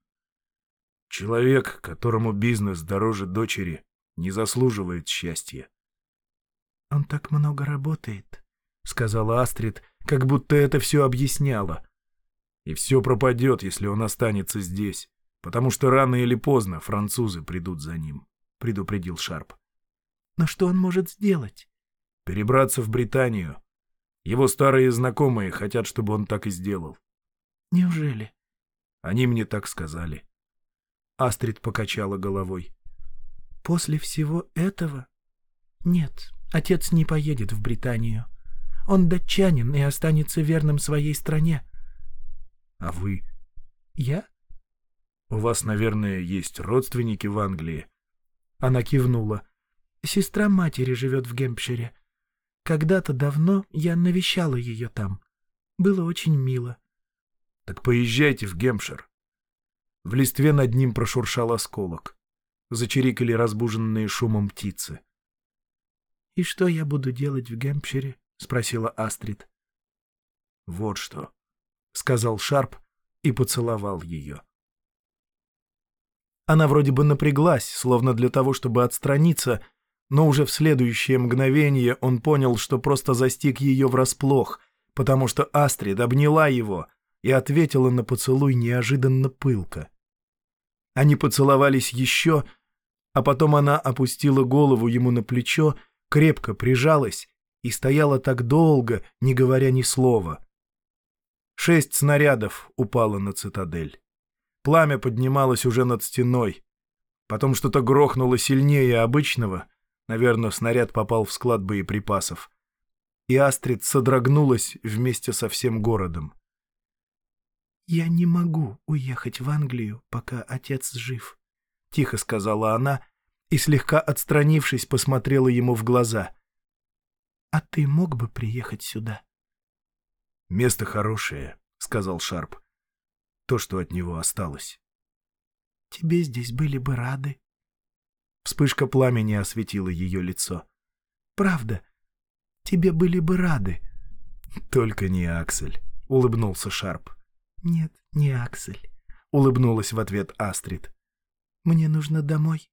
Speaker 1: «Человек, которому бизнес дороже дочери, не заслуживает счастья».
Speaker 3: «Он так много работает», — сказала
Speaker 1: Астрид, как будто это все объясняло. И все пропадет, если он останется здесь, потому что рано или поздно французы придут за ним», — предупредил Шарп.
Speaker 3: «Но что он может сделать?»
Speaker 1: «Перебраться в Британию. Его старые знакомые хотят, чтобы он так и сделал».
Speaker 3: «Неужели?»
Speaker 1: «Они мне так сказали». Астрид покачала головой.
Speaker 3: «После всего этого?» «Нет, отец не поедет в Британию. Он датчанин и останется верным своей стране.
Speaker 1: А вы?
Speaker 3: Я?
Speaker 1: У вас, наверное, есть родственники в Англии. Она кивнула.
Speaker 3: Сестра матери живет в Гемпшире. Когда-то давно я навещала ее там. Было очень мило.
Speaker 1: Так поезжайте в Гемпшир. В листве над ним прошуршал осколок. Зачирикали разбуженные шумом птицы.
Speaker 3: «И что я буду делать в Гемпшире?» — спросила Астрид.
Speaker 1: «Вот что. — сказал Шарп и поцеловал ее. Она вроде бы напряглась, словно для того, чтобы отстраниться, но уже в следующее мгновение он понял, что просто застиг ее врасплох, потому что Астрид обняла его и ответила на поцелуй неожиданно пылко. Они поцеловались еще, а потом она опустила голову ему на плечо, крепко прижалась и стояла так долго, не говоря ни слова. Шесть снарядов упало на цитадель. Пламя поднималось уже над стеной. Потом что-то грохнуло сильнее обычного. Наверное, снаряд попал в склад боеприпасов. И Астрид содрогнулась вместе со всем городом.
Speaker 3: «Я не могу уехать в Англию, пока отец жив», — тихо сказала она и, слегка отстранившись, посмотрела ему в глаза. «А ты мог бы приехать сюда?»
Speaker 1: «Место хорошее», — сказал Шарп. «То, что от него осталось».
Speaker 3: «Тебе здесь были бы рады».
Speaker 1: Вспышка пламени осветила ее лицо.
Speaker 3: «Правда, тебе были бы рады».
Speaker 1: «Только не Аксель», — улыбнулся Шарп.
Speaker 3: «Нет, не Аксель», —
Speaker 1: улыбнулась в ответ Астрид.
Speaker 3: «Мне нужно домой».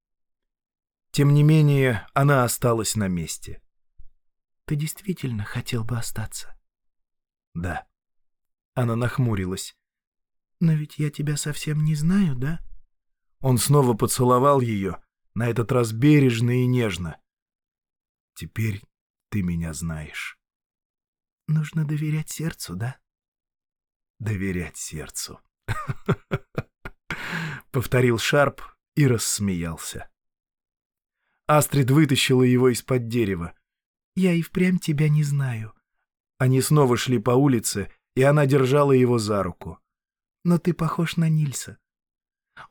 Speaker 1: Тем не менее, она осталась на месте.
Speaker 3: «Ты действительно хотел бы остаться?»
Speaker 1: «Да». Она нахмурилась.
Speaker 3: «Но ведь я тебя совсем не знаю, да?»
Speaker 1: Он снова поцеловал ее, на этот раз бережно и нежно. «Теперь ты меня знаешь».
Speaker 3: «Нужно доверять сердцу, да?»
Speaker 1: «Доверять сердцу», — повторил Шарп и рассмеялся. Астрид вытащила его из-под дерева.
Speaker 3: «Я и впрямь тебя не знаю.
Speaker 1: Они снова шли по улице, и она держала его за руку.
Speaker 3: «Но ты похож на Нильса.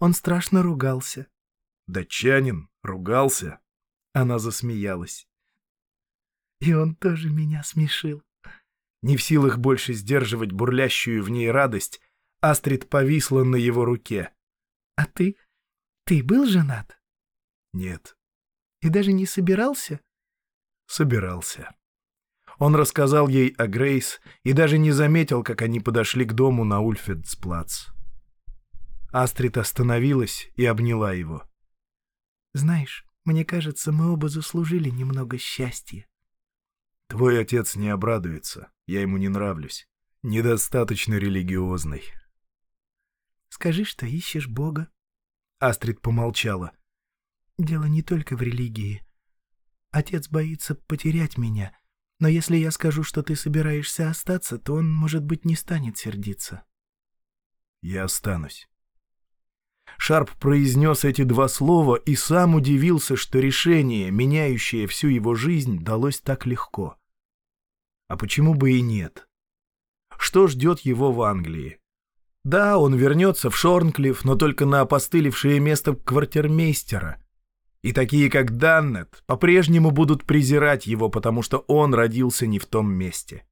Speaker 3: Он страшно ругался».
Speaker 1: «Датчанин? Ругался?» Она засмеялась.
Speaker 3: «И он тоже меня смешил».
Speaker 1: Не в силах больше сдерживать бурлящую в ней радость, Астрид повисла на его руке.
Speaker 3: «А ты? Ты был женат?»
Speaker 1: «Нет».
Speaker 3: «И даже не собирался?»
Speaker 1: «Собирался». Он рассказал ей о Грейс и даже не заметил, как они подошли к дому на Ульфедсплац. Астрид остановилась и обняла его.
Speaker 3: «Знаешь, мне кажется, мы оба заслужили немного счастья».
Speaker 1: «Твой отец не обрадуется, я ему не нравлюсь. Недостаточно религиозный».
Speaker 3: «Скажи, что ищешь Бога».
Speaker 1: Астрид помолчала.
Speaker 3: «Дело не только в религии. Отец боится потерять меня» Но если я скажу, что ты собираешься остаться, то он, может быть, не станет сердиться.
Speaker 1: Я останусь. Шарп произнес эти два слова и сам удивился, что решение, меняющее всю его жизнь, далось так легко. А почему бы и нет? Что ждет его в Англии? Да, он вернется в Шорнклифф, но только на опостылевшее место квартирмейстера. И такие, как Даннет, по-прежнему будут презирать его, потому что он родился не в том месте.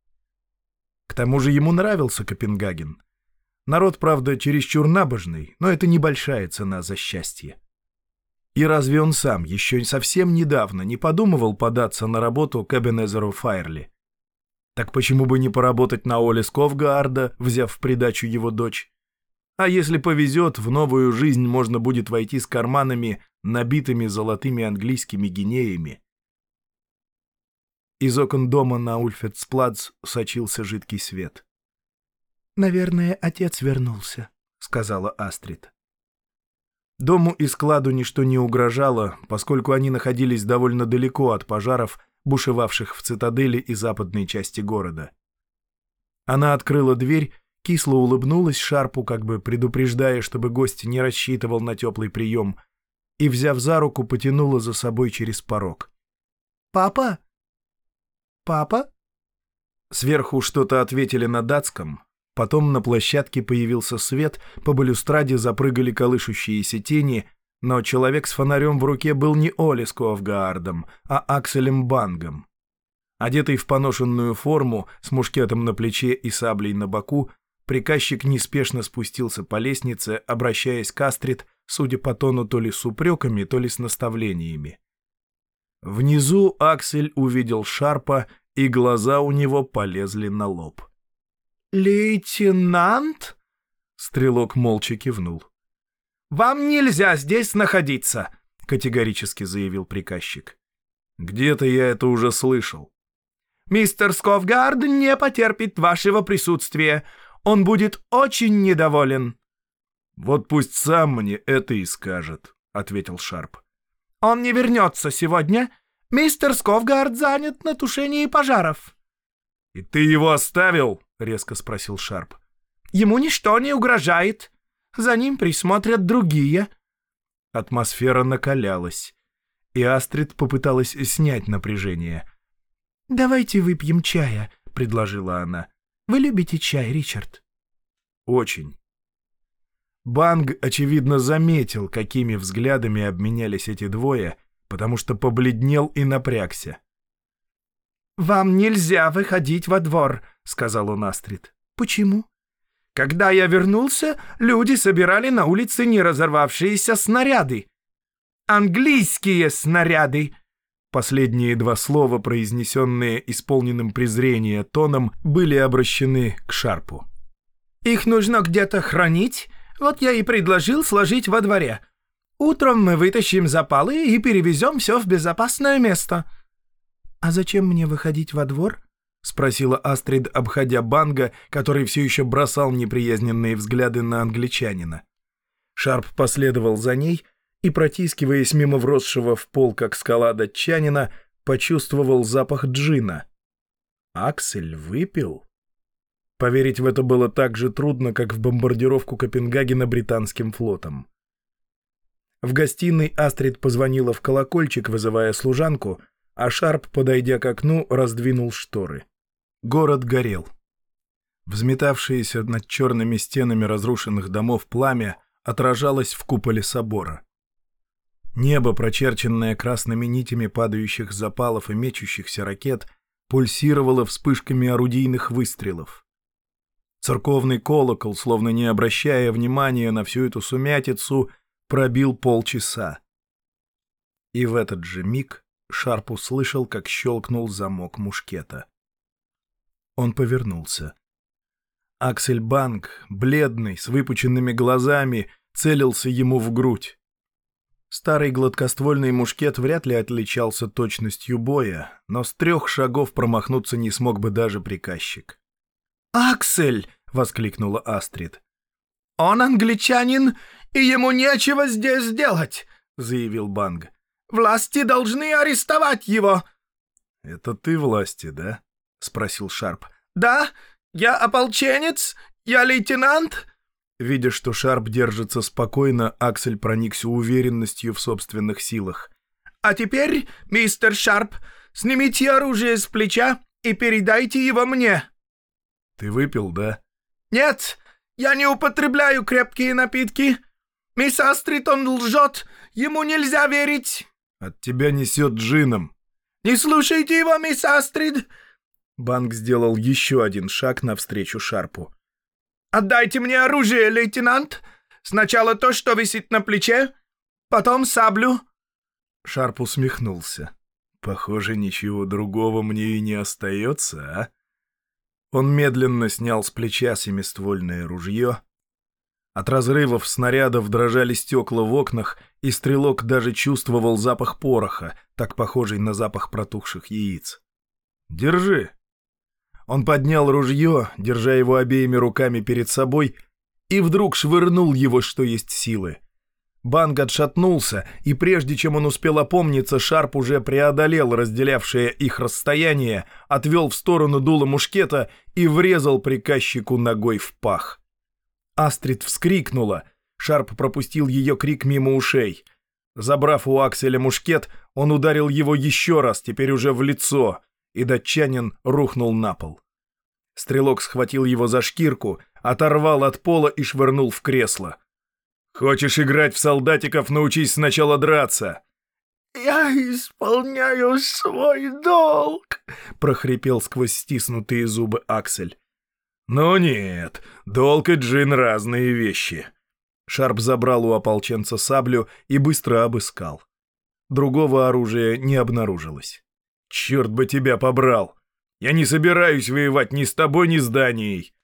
Speaker 1: К тому же ему нравился Копенгаген. Народ, правда, чересчур набожный, но это небольшая цена за счастье. И разве он сам еще совсем недавно не подумывал податься на работу к Эбенезеру Файрли? Так почему бы не поработать на Оле Сковгаарда, взяв в придачу его дочь? А если повезет, в новую жизнь можно будет войти с карманами, набитыми золотыми английскими гинеями. Из окон дома на Ульфетсплац сочился жидкий свет.
Speaker 3: «Наверное, отец вернулся», — сказала Астрид.
Speaker 1: Дому и складу ничто не угрожало, поскольку они находились довольно далеко от пожаров, бушевавших в цитадели и западной части города. Она открыла дверь, кисло улыбнулась Шарпу, как бы предупреждая, чтобы гость не рассчитывал на теплый прием, и, взяв за руку, потянула за собой через порог.
Speaker 3: «Папа? Папа?»
Speaker 1: Сверху что-то ответили на датском, Потом на площадке появился свет, по балюстраде запрыгали колышущиеся тени, но человек с фонарем в руке был не Оли с Коавгаардом, а Акселем Бангом. Одетый в поношенную форму, с мушкетом на плече и саблей на боку, приказчик неспешно спустился по лестнице, обращаясь к Астрид, судя по тону то ли с упреками, то ли с наставлениями. Внизу Аксель увидел Шарпа, и глаза у него полезли на лоб.
Speaker 3: «Лейтенант?»
Speaker 1: Стрелок молча кивнул.
Speaker 3: «Вам нельзя здесь находиться», —
Speaker 1: категорически заявил приказчик. «Где-то я это уже слышал».
Speaker 3: «Мистер Сковгард не потерпит вашего присутствия. Он будет очень недоволен».
Speaker 1: «Вот пусть сам мне это и скажет», — ответил Шарп.
Speaker 3: «Он не вернется сегодня. Мистер Сковгард занят на тушении пожаров».
Speaker 1: «И ты его оставил?» — резко спросил Шарп.
Speaker 3: «Ему ничто не угрожает. За ним присмотрят другие».
Speaker 1: Атмосфера накалялась, и Астрид попыталась снять напряжение.
Speaker 3: «Давайте выпьем чая», — предложила она. «Вы любите чай, Ричард?»
Speaker 1: «Очень». Банг, очевидно, заметил, какими взглядами обменялись эти двое, потому что побледнел и напрягся.
Speaker 3: «Вам нельзя выходить во двор», — сказал он Астрид. «Почему?» «Когда я вернулся, люди собирали на улице не разорвавшиеся снаряды. Английские снаряды!»
Speaker 1: Последние два слова, произнесенные исполненным презрения тоном, были обращены к Шарпу.
Speaker 3: «Их нужно где-то хранить, вот я и предложил сложить во дворе. Утром мы вытащим запалы и перевезем все в безопасное место». «А зачем мне выходить во двор?» — спросила Астрид, обходя Банга, который все еще бросал неприязненные взгляды на англичанина.
Speaker 1: Шарп последовал за ней и, протискиваясь мимо вросшего в пол, как скала датчанина, почувствовал запах джина. Аксель выпил? Поверить в это было так же трудно, как в бомбардировку Копенгагена британским флотом. В гостиной Астрид позвонила в колокольчик, вызывая служанку — а Шарп, подойдя к окну, раздвинул шторы. Город горел. Взметавшееся над черными стенами разрушенных домов пламя отражалось в куполе собора. Небо, прочерченное красными нитями падающих запалов и мечущихся ракет, пульсировало вспышками орудийных выстрелов. Церковный колокол, словно не обращая внимания на всю эту сумятицу, пробил полчаса. И в этот же миг Шарп услышал, как щелкнул замок мушкета. Он повернулся. Аксель Банк, бледный, с выпученными глазами, целился ему в грудь. Старый гладкоствольный мушкет вряд ли отличался точностью боя, но с трех шагов промахнуться не смог бы даже приказчик.
Speaker 3: «Аксель!» — воскликнула Астрид. «Он англичанин, и ему нечего здесь делать!» — заявил Банг. Власти должны арестовать его!»
Speaker 1: «Это ты власти, да?» — спросил Шарп.
Speaker 3: «Да, я ополченец, я лейтенант.
Speaker 1: Видя, что Шарп держится спокойно, Аксель проникся уверенностью в собственных силах.
Speaker 3: «А теперь, мистер Шарп, снимите оружие с плеча и передайте его мне».
Speaker 1: «Ты выпил, да?»
Speaker 3: «Нет, я не употребляю крепкие напитки. Мисс Астрид, он лжет, ему нельзя верить».
Speaker 1: «От тебя несет джином».
Speaker 3: «Не слушайте его, мисс Астрид!»
Speaker 1: Банк сделал еще один шаг навстречу Шарпу.
Speaker 3: «Отдайте мне оружие, лейтенант! Сначала то, что висит на плече, потом саблю!»
Speaker 1: Шарп усмехнулся. «Похоже, ничего другого мне и не остается, а?» Он медленно снял с плеча семиствольное ружье. От разрывов снарядов дрожали стекла в окнах, и стрелок даже чувствовал запах пороха, так похожий на запах протухших яиц. «Держи!» Он поднял ружье, держа его обеими руками перед собой, и вдруг швырнул его, что есть силы. Банг отшатнулся, и прежде чем он успел опомниться, Шарп уже преодолел разделявшее их расстояние, отвел в сторону дула мушкета и врезал приказчику ногой в пах. Астрид вскрикнула. Шарп пропустил ее крик мимо ушей. Забрав у Акселя мушкет, он ударил его еще раз, теперь уже в лицо — и датчанин рухнул на пол. Стрелок схватил его за шкирку, оторвал от пола и швырнул в кресло. «Хочешь играть в солдатиков, научись сначала драться!»
Speaker 3: «Я исполняю свой долг!» — прохрипел сквозь стиснутые зубы Аксель.
Speaker 1: «Ну нет, долг и джин — разные вещи». Шарп забрал у ополченца саблю и быстро обыскал. Другого оружия не обнаружилось. «Черт бы тебя побрал! Я не собираюсь воевать ни с тобой, ни с Данией!»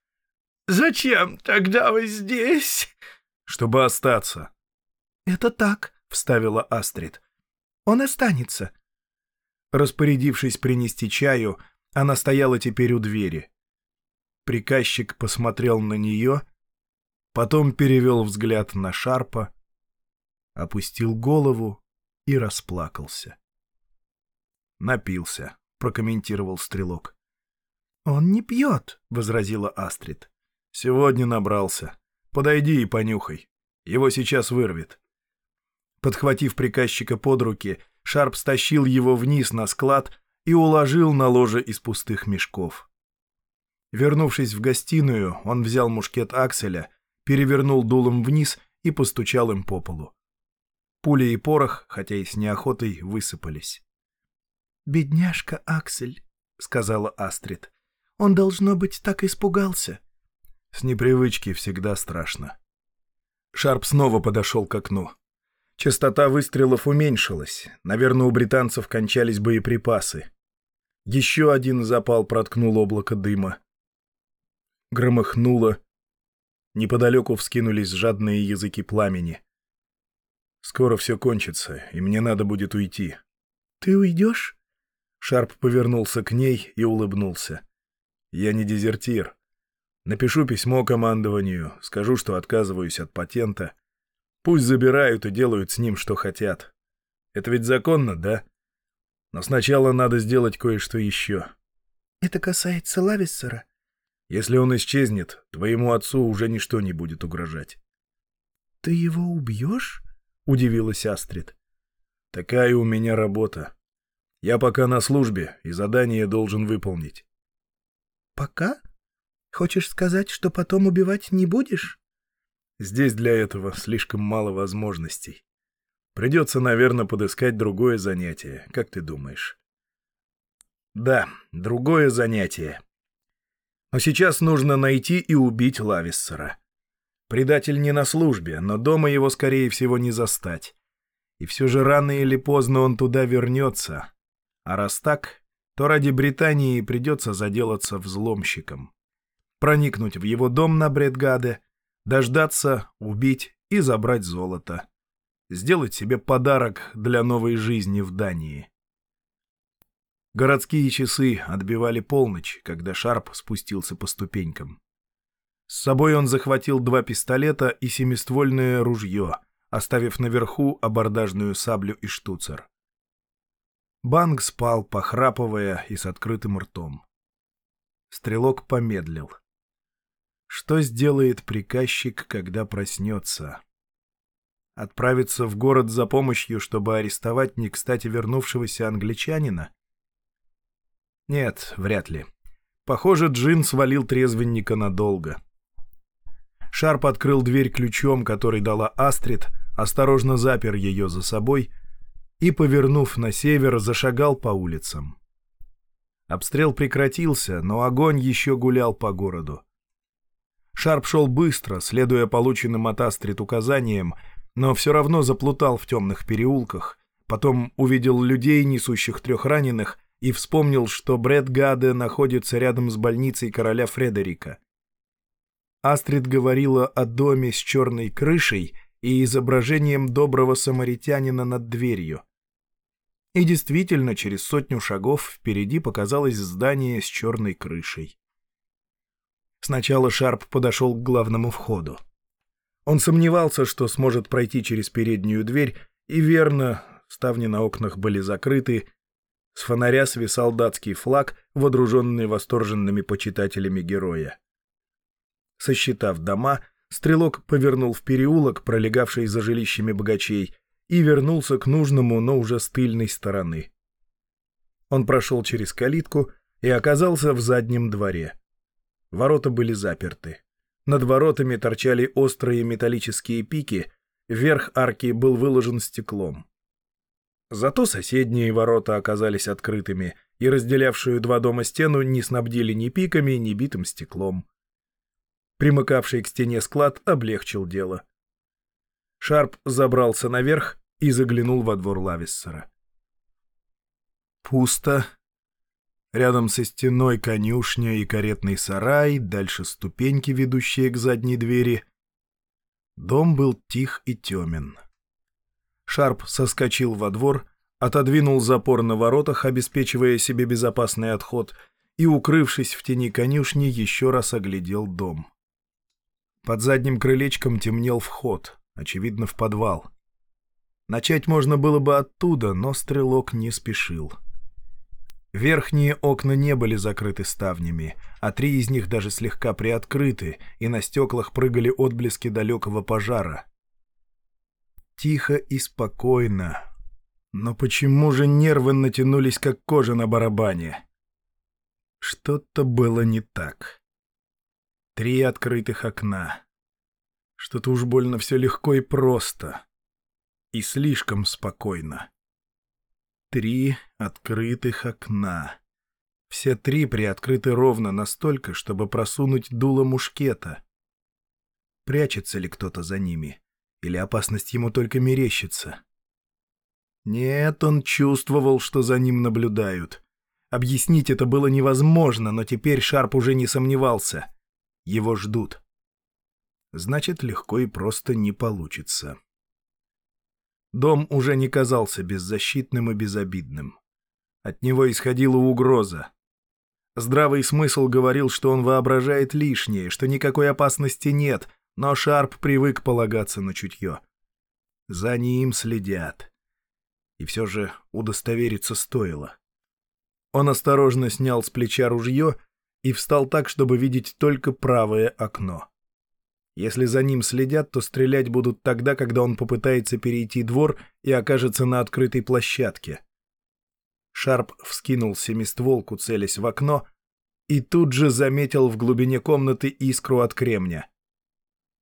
Speaker 3: «Зачем тогда вы здесь?»
Speaker 1: «Чтобы остаться».
Speaker 3: «Это так», — вставила Астрид. «Он останется».
Speaker 1: Распорядившись принести чаю, она стояла теперь у двери. Приказчик посмотрел на нее, потом перевел взгляд на Шарпа, опустил голову и расплакался. «Напился», — прокомментировал Стрелок.
Speaker 3: «Он не пьет», — возразила Астрид.
Speaker 1: «Сегодня набрался. Подойди и понюхай. Его сейчас вырвет». Подхватив приказчика под руки, Шарп стащил его вниз на склад и уложил на ложе из пустых мешков. Вернувшись в гостиную, он взял мушкет Акселя, перевернул дулом вниз и постучал им по полу. Пули и порох, хотя и с неохотой, высыпались.
Speaker 3: «Бедняжка Аксель», — сказала Астрид. «Он, должно быть, так испугался».
Speaker 1: С непривычки всегда страшно. Шарп снова подошел к окну. Частота выстрелов уменьшилась. Наверное, у британцев кончались боеприпасы. Еще один запал проткнул облако дыма. Громыхнуло. Неподалеку вскинулись жадные языки пламени. Скоро все кончится, и мне надо будет уйти.
Speaker 3: — Ты уйдешь?
Speaker 1: Шарп повернулся к ней и улыбнулся. «Я не дезертир. Напишу письмо командованию, скажу, что отказываюсь от патента. Пусть забирают и делают с ним, что хотят. Это ведь законно, да? Но сначала надо сделать кое-что еще».
Speaker 3: «Это касается Лависсера?»
Speaker 1: «Если он исчезнет, твоему отцу уже ничто не будет угрожать».
Speaker 3: «Ты его убьешь?» — удивилась Астрид.
Speaker 1: «Такая у меня работа. Я пока на службе, и задание должен выполнить.
Speaker 3: Пока? Хочешь сказать, что потом убивать не будешь?
Speaker 1: Здесь для этого слишком мало возможностей. Придется, наверное, подыскать другое занятие, как ты думаешь? Да, другое занятие. Но сейчас нужно найти и убить Лависсера. Предатель не на службе, но дома его, скорее всего, не застать. И все же рано или поздно он туда вернется, а раз так, то ради Британии придется заделаться взломщиком. Проникнуть в его дом на Бредгаде, дождаться, убить и забрать золото. Сделать себе подарок для новой жизни в Дании. Городские часы отбивали полночь, когда Шарп спустился по ступенькам. С собой он захватил два пистолета и семиствольное ружье, оставив наверху абордажную саблю и штуцер. Банк спал, похрапывая и с открытым ртом. Стрелок помедлил. Что сделает приказчик, когда проснется? Отправиться в город за помощью, чтобы арестовать не кстати вернувшегося англичанина? Нет, вряд ли. Похоже, Джин свалил трезвенника надолго. Шарп открыл дверь ключом, который дала Астрид, осторожно запер ее за собой и, повернув на север, зашагал по улицам. Обстрел прекратился, но огонь еще гулял по городу. Шарп шел быстро, следуя полученным от Астрид указаниям, но все равно заплутал в темных переулках, потом увидел людей, несущих трех раненых, и вспомнил, что Брэд Гаде находится рядом с больницей короля Фредерика. Астрид говорила о доме с черной крышей и изображением доброго самаритянина над дверью. И действительно, через сотню шагов впереди показалось здание с черной крышей. Сначала Шарп подошел к главному входу. Он сомневался, что сможет пройти через переднюю дверь, и верно, ставни на окнах были закрыты, с фонаря свисал датский флаг, водруженный восторженными почитателями героя. Сосчитав дома, стрелок повернул в переулок, пролегавший за жилищами богачей, и вернулся к нужному, но уже с тыльной стороны. Он прошел через калитку и оказался в заднем дворе. Ворота были заперты. Над воротами торчали острые металлические пики, верх арки был выложен стеклом. Зато соседние ворота оказались открытыми, и разделявшую два дома стену не снабдили ни пиками, ни битым стеклом. Примыкавший к стене склад облегчил дело. Шарп забрался наверх и заглянул во двор Лависсера. Пусто. Рядом со стеной конюшня и каретный сарай, дальше ступеньки, ведущие к задней двери. Дом был тих и темен. Шарп соскочил во двор, отодвинул запор на воротах, обеспечивая себе безопасный отход, и, укрывшись в тени конюшни, еще раз оглядел дом. Под задним крылечком темнел вход, очевидно, в подвал. Начать можно было бы оттуда, но стрелок не спешил. Верхние окна не были закрыты ставнями, а три из них даже слегка приоткрыты, и на стеклах прыгали отблески далекого пожара. Тихо и спокойно. Но почему же нервы натянулись, как кожа на барабане? Что-то было не так. Три открытых окна. Что-то уж больно все легко и просто. И слишком спокойно. Три открытых окна. Все три приоткрыты ровно настолько, чтобы просунуть дуло мушкета. Прячется ли кто-то за ними? Или опасность ему только мерещится? Нет, он чувствовал, что за ним наблюдают. Объяснить это было невозможно, но теперь Шарп уже не сомневался. Его ждут. Значит, легко и просто не получится. Дом уже не казался беззащитным и безобидным. От него исходила угроза. Здравый смысл говорил, что он воображает лишнее, что никакой опасности нет, но Шарп привык полагаться на чутье. За ним следят. И все же удостовериться стоило. Он осторожно снял с плеча ружье и встал так, чтобы видеть только правое окно. Если за ним следят, то стрелять будут тогда, когда он попытается перейти двор и окажется на открытой площадке. Шарп вскинул семистволку, целясь в окно, и тут же заметил в глубине комнаты искру от кремня.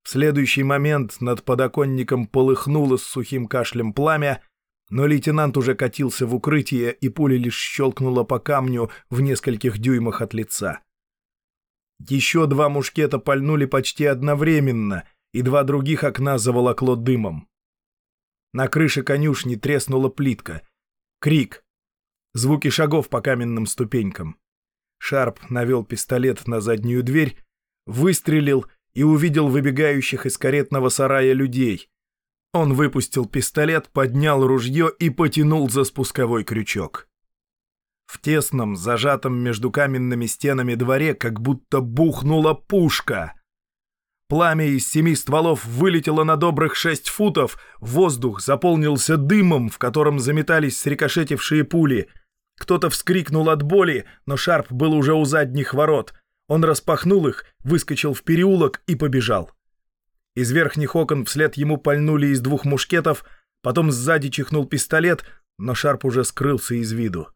Speaker 1: В следующий момент над подоконником полыхнуло с сухим кашлем пламя, но лейтенант уже катился в укрытие, и пуля лишь щелкнула по камню в нескольких дюймах от лица. Еще два мушкета пальнули почти одновременно, и два других окна заволокло дымом. На крыше конюшни треснула плитка. Крик. Звуки шагов по каменным ступенькам. Шарп навел пистолет на заднюю дверь, выстрелил и увидел выбегающих из каретного сарая людей. Он выпустил пистолет, поднял ружье и потянул за спусковой крючок. В тесном, зажатом между каменными стенами дворе как будто бухнула пушка. Пламя из семи стволов вылетело на добрых шесть футов, воздух заполнился дымом, в котором заметались срикошетившие пули. Кто-то вскрикнул от боли, но Шарп был уже у задних ворот — Он распахнул их, выскочил в переулок и побежал. Из верхних окон вслед ему пальнули из двух мушкетов, потом сзади чихнул пистолет, но Шарп уже скрылся из виду.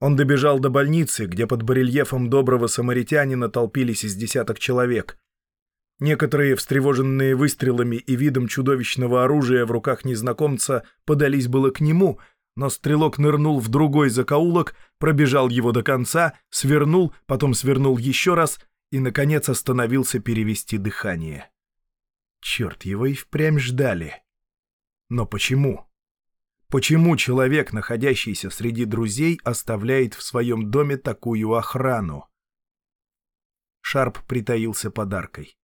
Speaker 1: Он добежал до больницы, где под барельефом доброго самаритянина толпились из десяток человек. Некоторые, встревоженные выстрелами и видом чудовищного оружия в руках незнакомца, подались было к нему, но стрелок нырнул в другой закоулок, пробежал его до конца, свернул, потом свернул еще раз и, наконец, остановился перевести дыхание. Черт, его и впрямь ждали. Но почему? Почему человек, находящийся среди друзей, оставляет в своем доме такую охрану? Шарп притаился подаркой.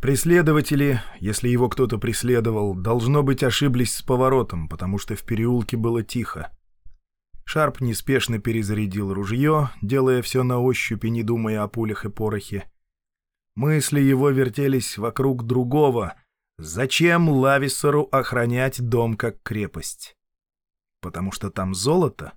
Speaker 1: Преследователи, если его кто-то преследовал, должно быть ошиблись с поворотом, потому что в переулке было тихо. Шарп неспешно перезарядил ружье, делая все на ощупь и не думая о пулях и порохе. Мысли его вертелись вокруг другого. Зачем Лависеру охранять дом как крепость? Потому что там золото?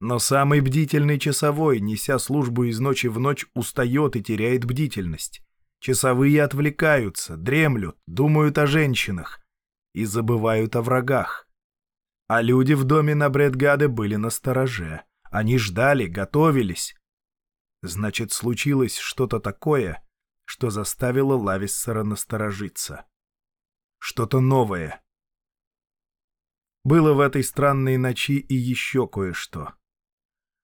Speaker 1: Но самый бдительный часовой, неся службу из ночи в ночь, устает и теряет бдительность. Часовые отвлекаются, дремлют, думают о женщинах и забывают о врагах. А люди в доме на Брэдгаде были на стороже. Они ждали, готовились. Значит, случилось что-то такое, что заставило Лависсера насторожиться. Что-то новое. Было в этой странной ночи и еще кое-что.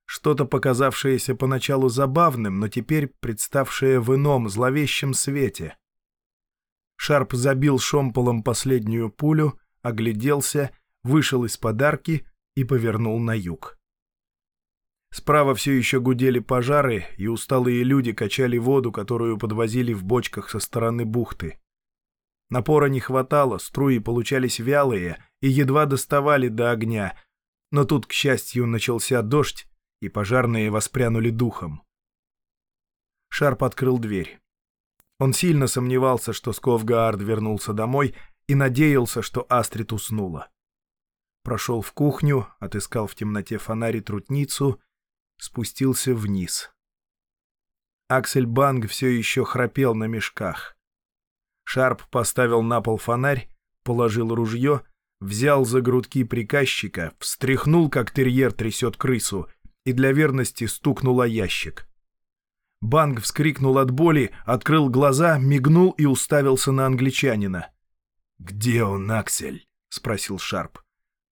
Speaker 1: Что-то, показавшееся поначалу забавным, но теперь представшее в ином, зловещем свете. Шарп забил шомполом последнюю пулю, огляделся, вышел из подарки и повернул на юг. Справа все еще гудели пожары, и усталые люди качали воду, которую подвозили в бочках со стороны бухты. Напора не хватало, струи получались вялые и едва доставали до огня, но тут, к счастью, начался дождь, и пожарные воспрянули духом. Шарп открыл дверь. Он сильно сомневался, что Сковгаард вернулся домой, и надеялся, что Астрид уснула. Прошел в кухню, отыскал в темноте фонарь и трутницу, спустился вниз. Аксель Банг все еще храпел на мешках. Шарп поставил на пол фонарь, положил ружье, взял за грудки приказчика, встряхнул, как терьер трясет крысу, и для верности стукнула ящик. Банг вскрикнул от боли, открыл глаза, мигнул и уставился на англичанина. «Где он, Аксель?» — спросил Шарп.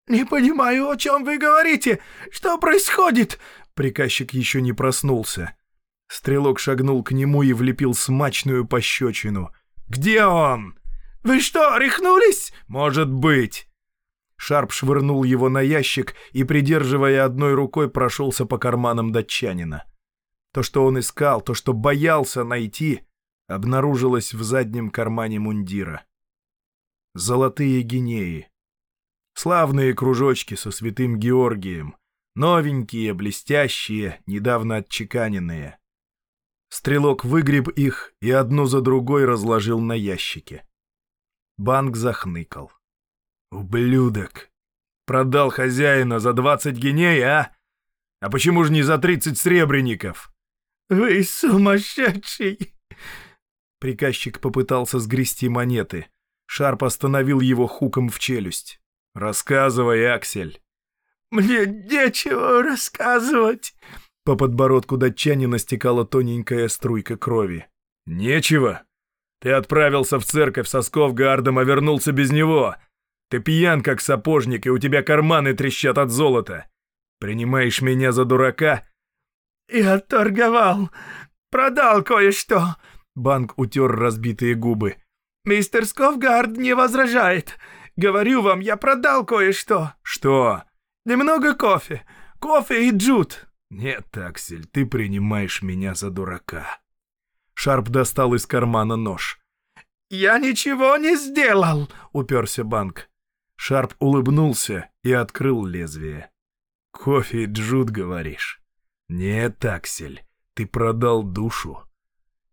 Speaker 3: «Не понимаю, о чем вы говорите. Что происходит?»
Speaker 1: Приказчик еще не проснулся. Стрелок шагнул к нему и влепил смачную пощечину. «Где он?»
Speaker 3: «Вы что, рехнулись?»
Speaker 1: «Может быть». Шарп швырнул его на ящик и, придерживая одной рукой, прошелся по карманам датчанина. То, что он искал, то, что боялся найти, обнаружилось в заднем кармане мундира. Золотые гинеи. Славные кружочки со святым Георгием. Новенькие, блестящие, недавно отчеканенные. Стрелок выгреб их и одну за другой разложил на ящике. Банк захныкал. «Ублюдок! Продал хозяина за двадцать геней, а? А почему же не за тридцать сребреников?»
Speaker 3: «Вы сумасшедший!»
Speaker 1: Приказчик попытался сгрести монеты. Шарп остановил его хуком в челюсть. «Рассказывай, Аксель!»
Speaker 3: «Мне нечего рассказывать!»
Speaker 1: По подбородку датчанина стекала тоненькая струйка крови. «Нечего? Ты отправился в церковь со Сковгардом, а вернулся без него. Ты пьян, как сапожник, и у тебя карманы трещат от золота. Принимаешь меня за дурака?»
Speaker 3: «Я торговал. Продал кое-что».
Speaker 1: Банк утер разбитые губы.
Speaker 3: «Мистер Сковгард не возражает. Говорю вам, я продал кое-что».
Speaker 1: «Что?»
Speaker 3: «Немного кофе. Кофе и джут».
Speaker 1: «Нет, Аксель, ты принимаешь меня за дурака». Шарп достал из кармана нож.
Speaker 3: «Я ничего не сделал», — уперся Банк.
Speaker 1: Шарп улыбнулся и открыл лезвие. «Кофе и джут, говоришь?» «Нет, Аксель, ты продал душу.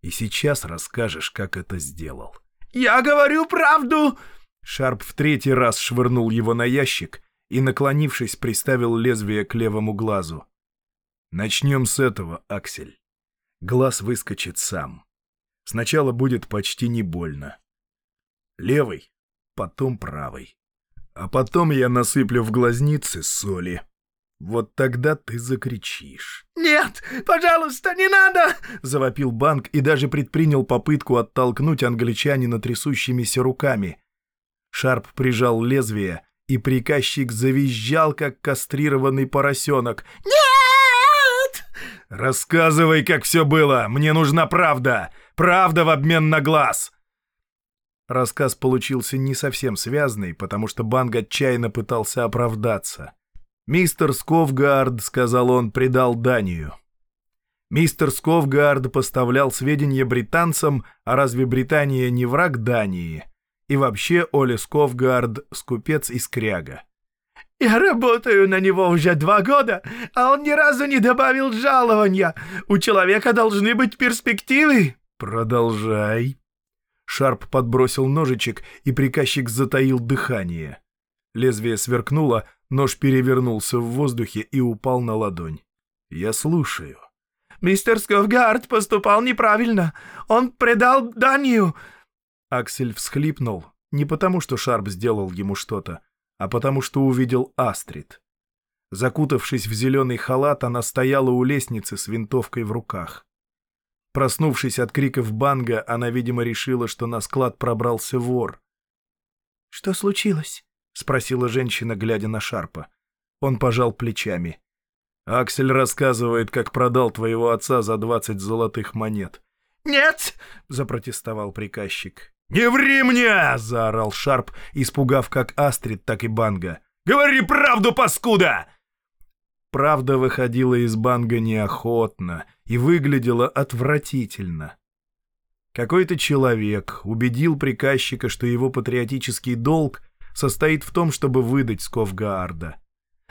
Speaker 1: И сейчас расскажешь, как это сделал».
Speaker 3: «Я говорю правду!»
Speaker 1: Шарп в третий раз швырнул его на ящик и, наклонившись, приставил лезвие к левому глазу. «Начнем с этого, Аксель. Глаз выскочит сам. Сначала будет почти не больно. Левый, потом правый. А потом я насыплю в глазницы соли. Вот тогда ты закричишь.
Speaker 3: «Нет, пожалуйста, не надо!»
Speaker 1: — завопил банк и даже предпринял попытку оттолкнуть англичанина трясущимися руками. Шарп прижал лезвие, и приказчик завизжал, как кастрированный поросенок.
Speaker 3: «Нет!»
Speaker 1: «Рассказывай, как все было! Мне нужна правда! Правда в обмен на глаз!» Рассказ получился не совсем связанный, потому что Банг отчаянно пытался оправдаться. «Мистер Сковгард», — сказал он, — предал Данию. Мистер Сковгард поставлял сведения британцам, а разве Британия не враг Дании? И вообще Оли Сковгард — скупец из Кряга.
Speaker 3: «Я работаю на него уже два года, а он ни разу не добавил жалования. У человека должны быть перспективы».
Speaker 1: «Продолжай». Шарп подбросил ножичек, и приказчик затаил дыхание. Лезвие сверкнуло, нож перевернулся в воздухе и упал на ладонь. «Я слушаю».
Speaker 3: «Мистер Сковгард поступал неправильно. Он предал Данию».
Speaker 1: Аксель всхлипнул, не потому что Шарп сделал ему что-то, а потому что увидел Астрид. Закутавшись в зеленый халат, она стояла у лестницы с винтовкой в руках. Проснувшись от криков банга, она, видимо, решила, что на склад пробрался вор.
Speaker 3: «Что случилось?»
Speaker 1: — спросила женщина, глядя на Шарпа. Он пожал плечами. «Аксель рассказывает, как продал твоего отца за двадцать золотых монет».
Speaker 3: «Нет!»
Speaker 1: — запротестовал приказчик. «Не ври мне!» — заорал Шарп, испугав как Астрид, так и Банга. «Говори правду, паскуда!» Правда выходила из Банга неохотно и выглядела отвратительно. Какой-то человек убедил приказчика, что его патриотический долг состоит в том, чтобы выдать Сковгаарда.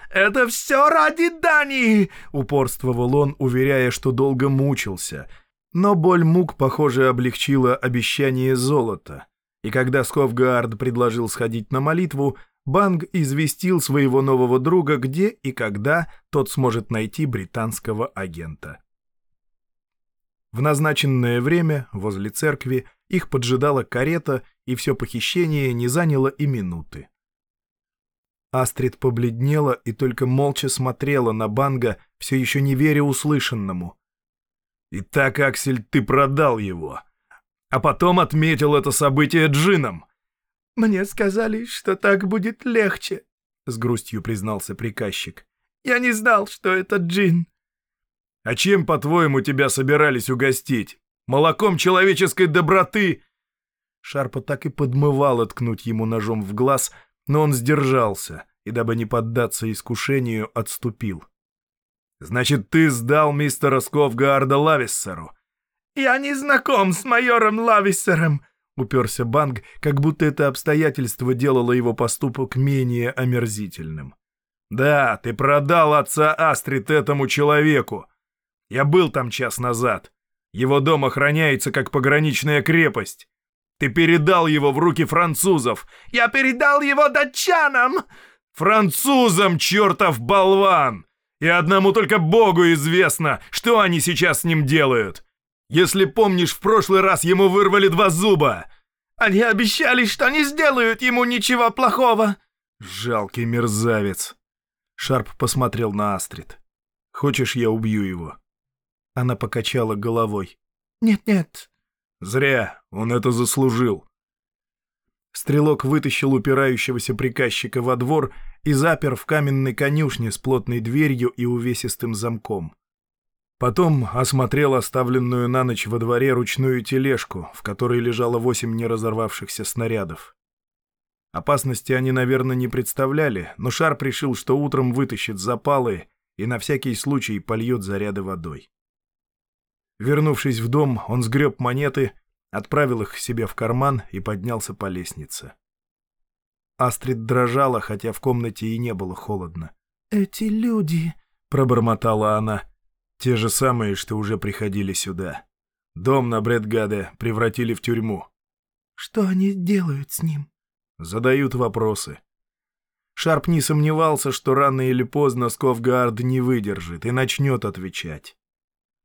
Speaker 3: «Это все ради Дании!»
Speaker 1: — упорствовал он, уверяя, что долго мучился. Но боль мук, похоже, облегчила обещание золота. И когда Сковгаард предложил сходить на молитву, Банг известил своего нового друга, где и когда тот сможет найти британского агента. В назначенное время возле церкви их поджидала карета, и все похищение не заняло и минуты. Астрид побледнела и только молча смотрела на Банга, все еще не веря услышанному. «Итак, Аксель, ты продал его, а потом отметил это событие джином!»
Speaker 3: «Мне сказали, что так будет легче», — с грустью признался приказчик. «Я не знал, что это джин».
Speaker 1: «А чем, по-твоему, тебя собирались угостить? Молоком человеческой доброты?» Шарпа так и подмывало ткнуть ему ножом в глаз, но он сдержался и, дабы не поддаться искушению, отступил. «Значит, ты сдал мистера Сковгарда Лависсеру?»
Speaker 3: «Я не знаком с майором Лависсером», — уперся Банг, как будто это обстоятельство делало его поступок менее омерзительным.
Speaker 1: «Да, ты продал отца Астрид этому человеку. Я был там час назад. Его дом охраняется, как пограничная крепость. Ты передал его в руки французов.
Speaker 3: Я передал его датчанам.
Speaker 1: Французам, чертов болван! И одному только Богу известно, что они сейчас с ним делают. Если помнишь, в прошлый раз ему вырвали два зуба.
Speaker 3: Они обещали, что не сделают ему ничего плохого.
Speaker 1: Жалкий мерзавец. Шарп посмотрел на Астрид. Хочешь, я убью его? Она покачала головой.
Speaker 3: «Нет-нет».
Speaker 1: «Зря, он это заслужил». Стрелок вытащил упирающегося приказчика во двор и запер в каменной конюшне с плотной дверью и увесистым замком. Потом осмотрел оставленную на ночь во дворе ручную тележку, в которой лежало восемь неразорвавшихся снарядов. Опасности они, наверное, не представляли, но Шарп решил, что утром вытащит запалы и на всякий случай польет заряды водой. Вернувшись в дом, он сгреб монеты, отправил их себе в карман и поднялся по лестнице. Астрид дрожала, хотя в комнате и не было холодно.
Speaker 3: «Эти люди...»
Speaker 1: — пробормотала она. «Те же самые, что уже приходили сюда. Дом на Брэдгаде превратили в тюрьму».
Speaker 3: «Что они делают с ним?»
Speaker 1: Задают вопросы. Шарп не сомневался, что рано или поздно Сковгард не выдержит и начнет отвечать.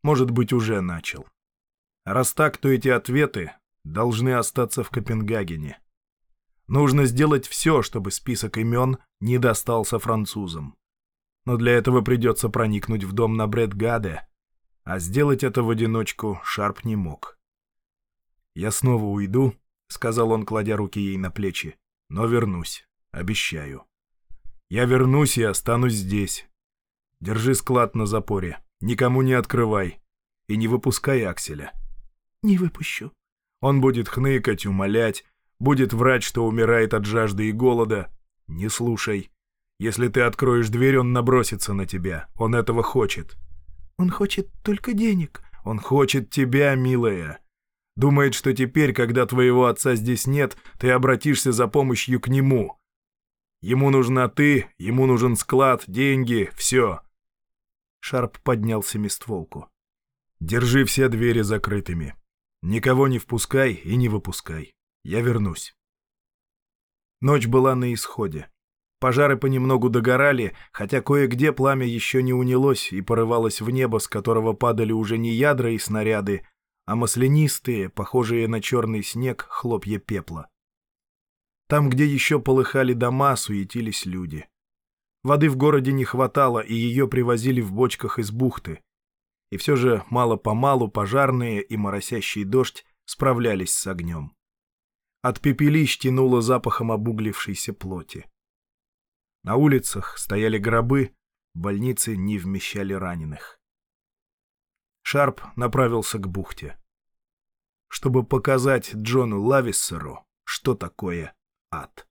Speaker 1: Может быть, уже начал. Раз так, то эти ответы должны остаться в Копенгагене. Нужно сделать все, чтобы список имен не достался французам. Но для этого придется проникнуть в дом на Брэдгаде, а сделать это в одиночку Шарп не мог. «Я снова уйду», — сказал он, кладя руки ей на плечи, — «но вернусь, обещаю. Я вернусь и останусь здесь. Держи склад на запоре, никому не открывай и не выпускай Акселя».
Speaker 3: «Не выпущу».
Speaker 1: Он будет хныкать, умолять, будет врать, что умирает от жажды и голода. Не слушай. Если ты откроешь дверь, он набросится на тебя. Он этого хочет.
Speaker 3: Он хочет только денег.
Speaker 1: Он хочет тебя, милая. Думает, что теперь, когда твоего отца здесь нет, ты обратишься за помощью к нему. Ему нужна ты, ему нужен склад, деньги, все. Шарп поднял семистволку. Держи все двери закрытыми. Никого не впускай и не выпускай. Я вернусь. Ночь была на исходе. Пожары понемногу догорали, хотя кое-где пламя еще не унялось и порывалось в небо, с которого падали уже не ядра и снаряды, а маслянистые, похожие на черный снег, хлопья пепла. Там, где еще полыхали дома, суетились люди. Воды в городе не хватало, и ее привозили в бочках из бухты. И все же мало-помалу пожарные и моросящий дождь справлялись с огнем. От пепелищ тянуло запахом обуглившейся плоти. На улицах стояли гробы, больницы не вмещали раненых. Шарп направился к бухте, чтобы показать Джону Лависсеру, что такое ад.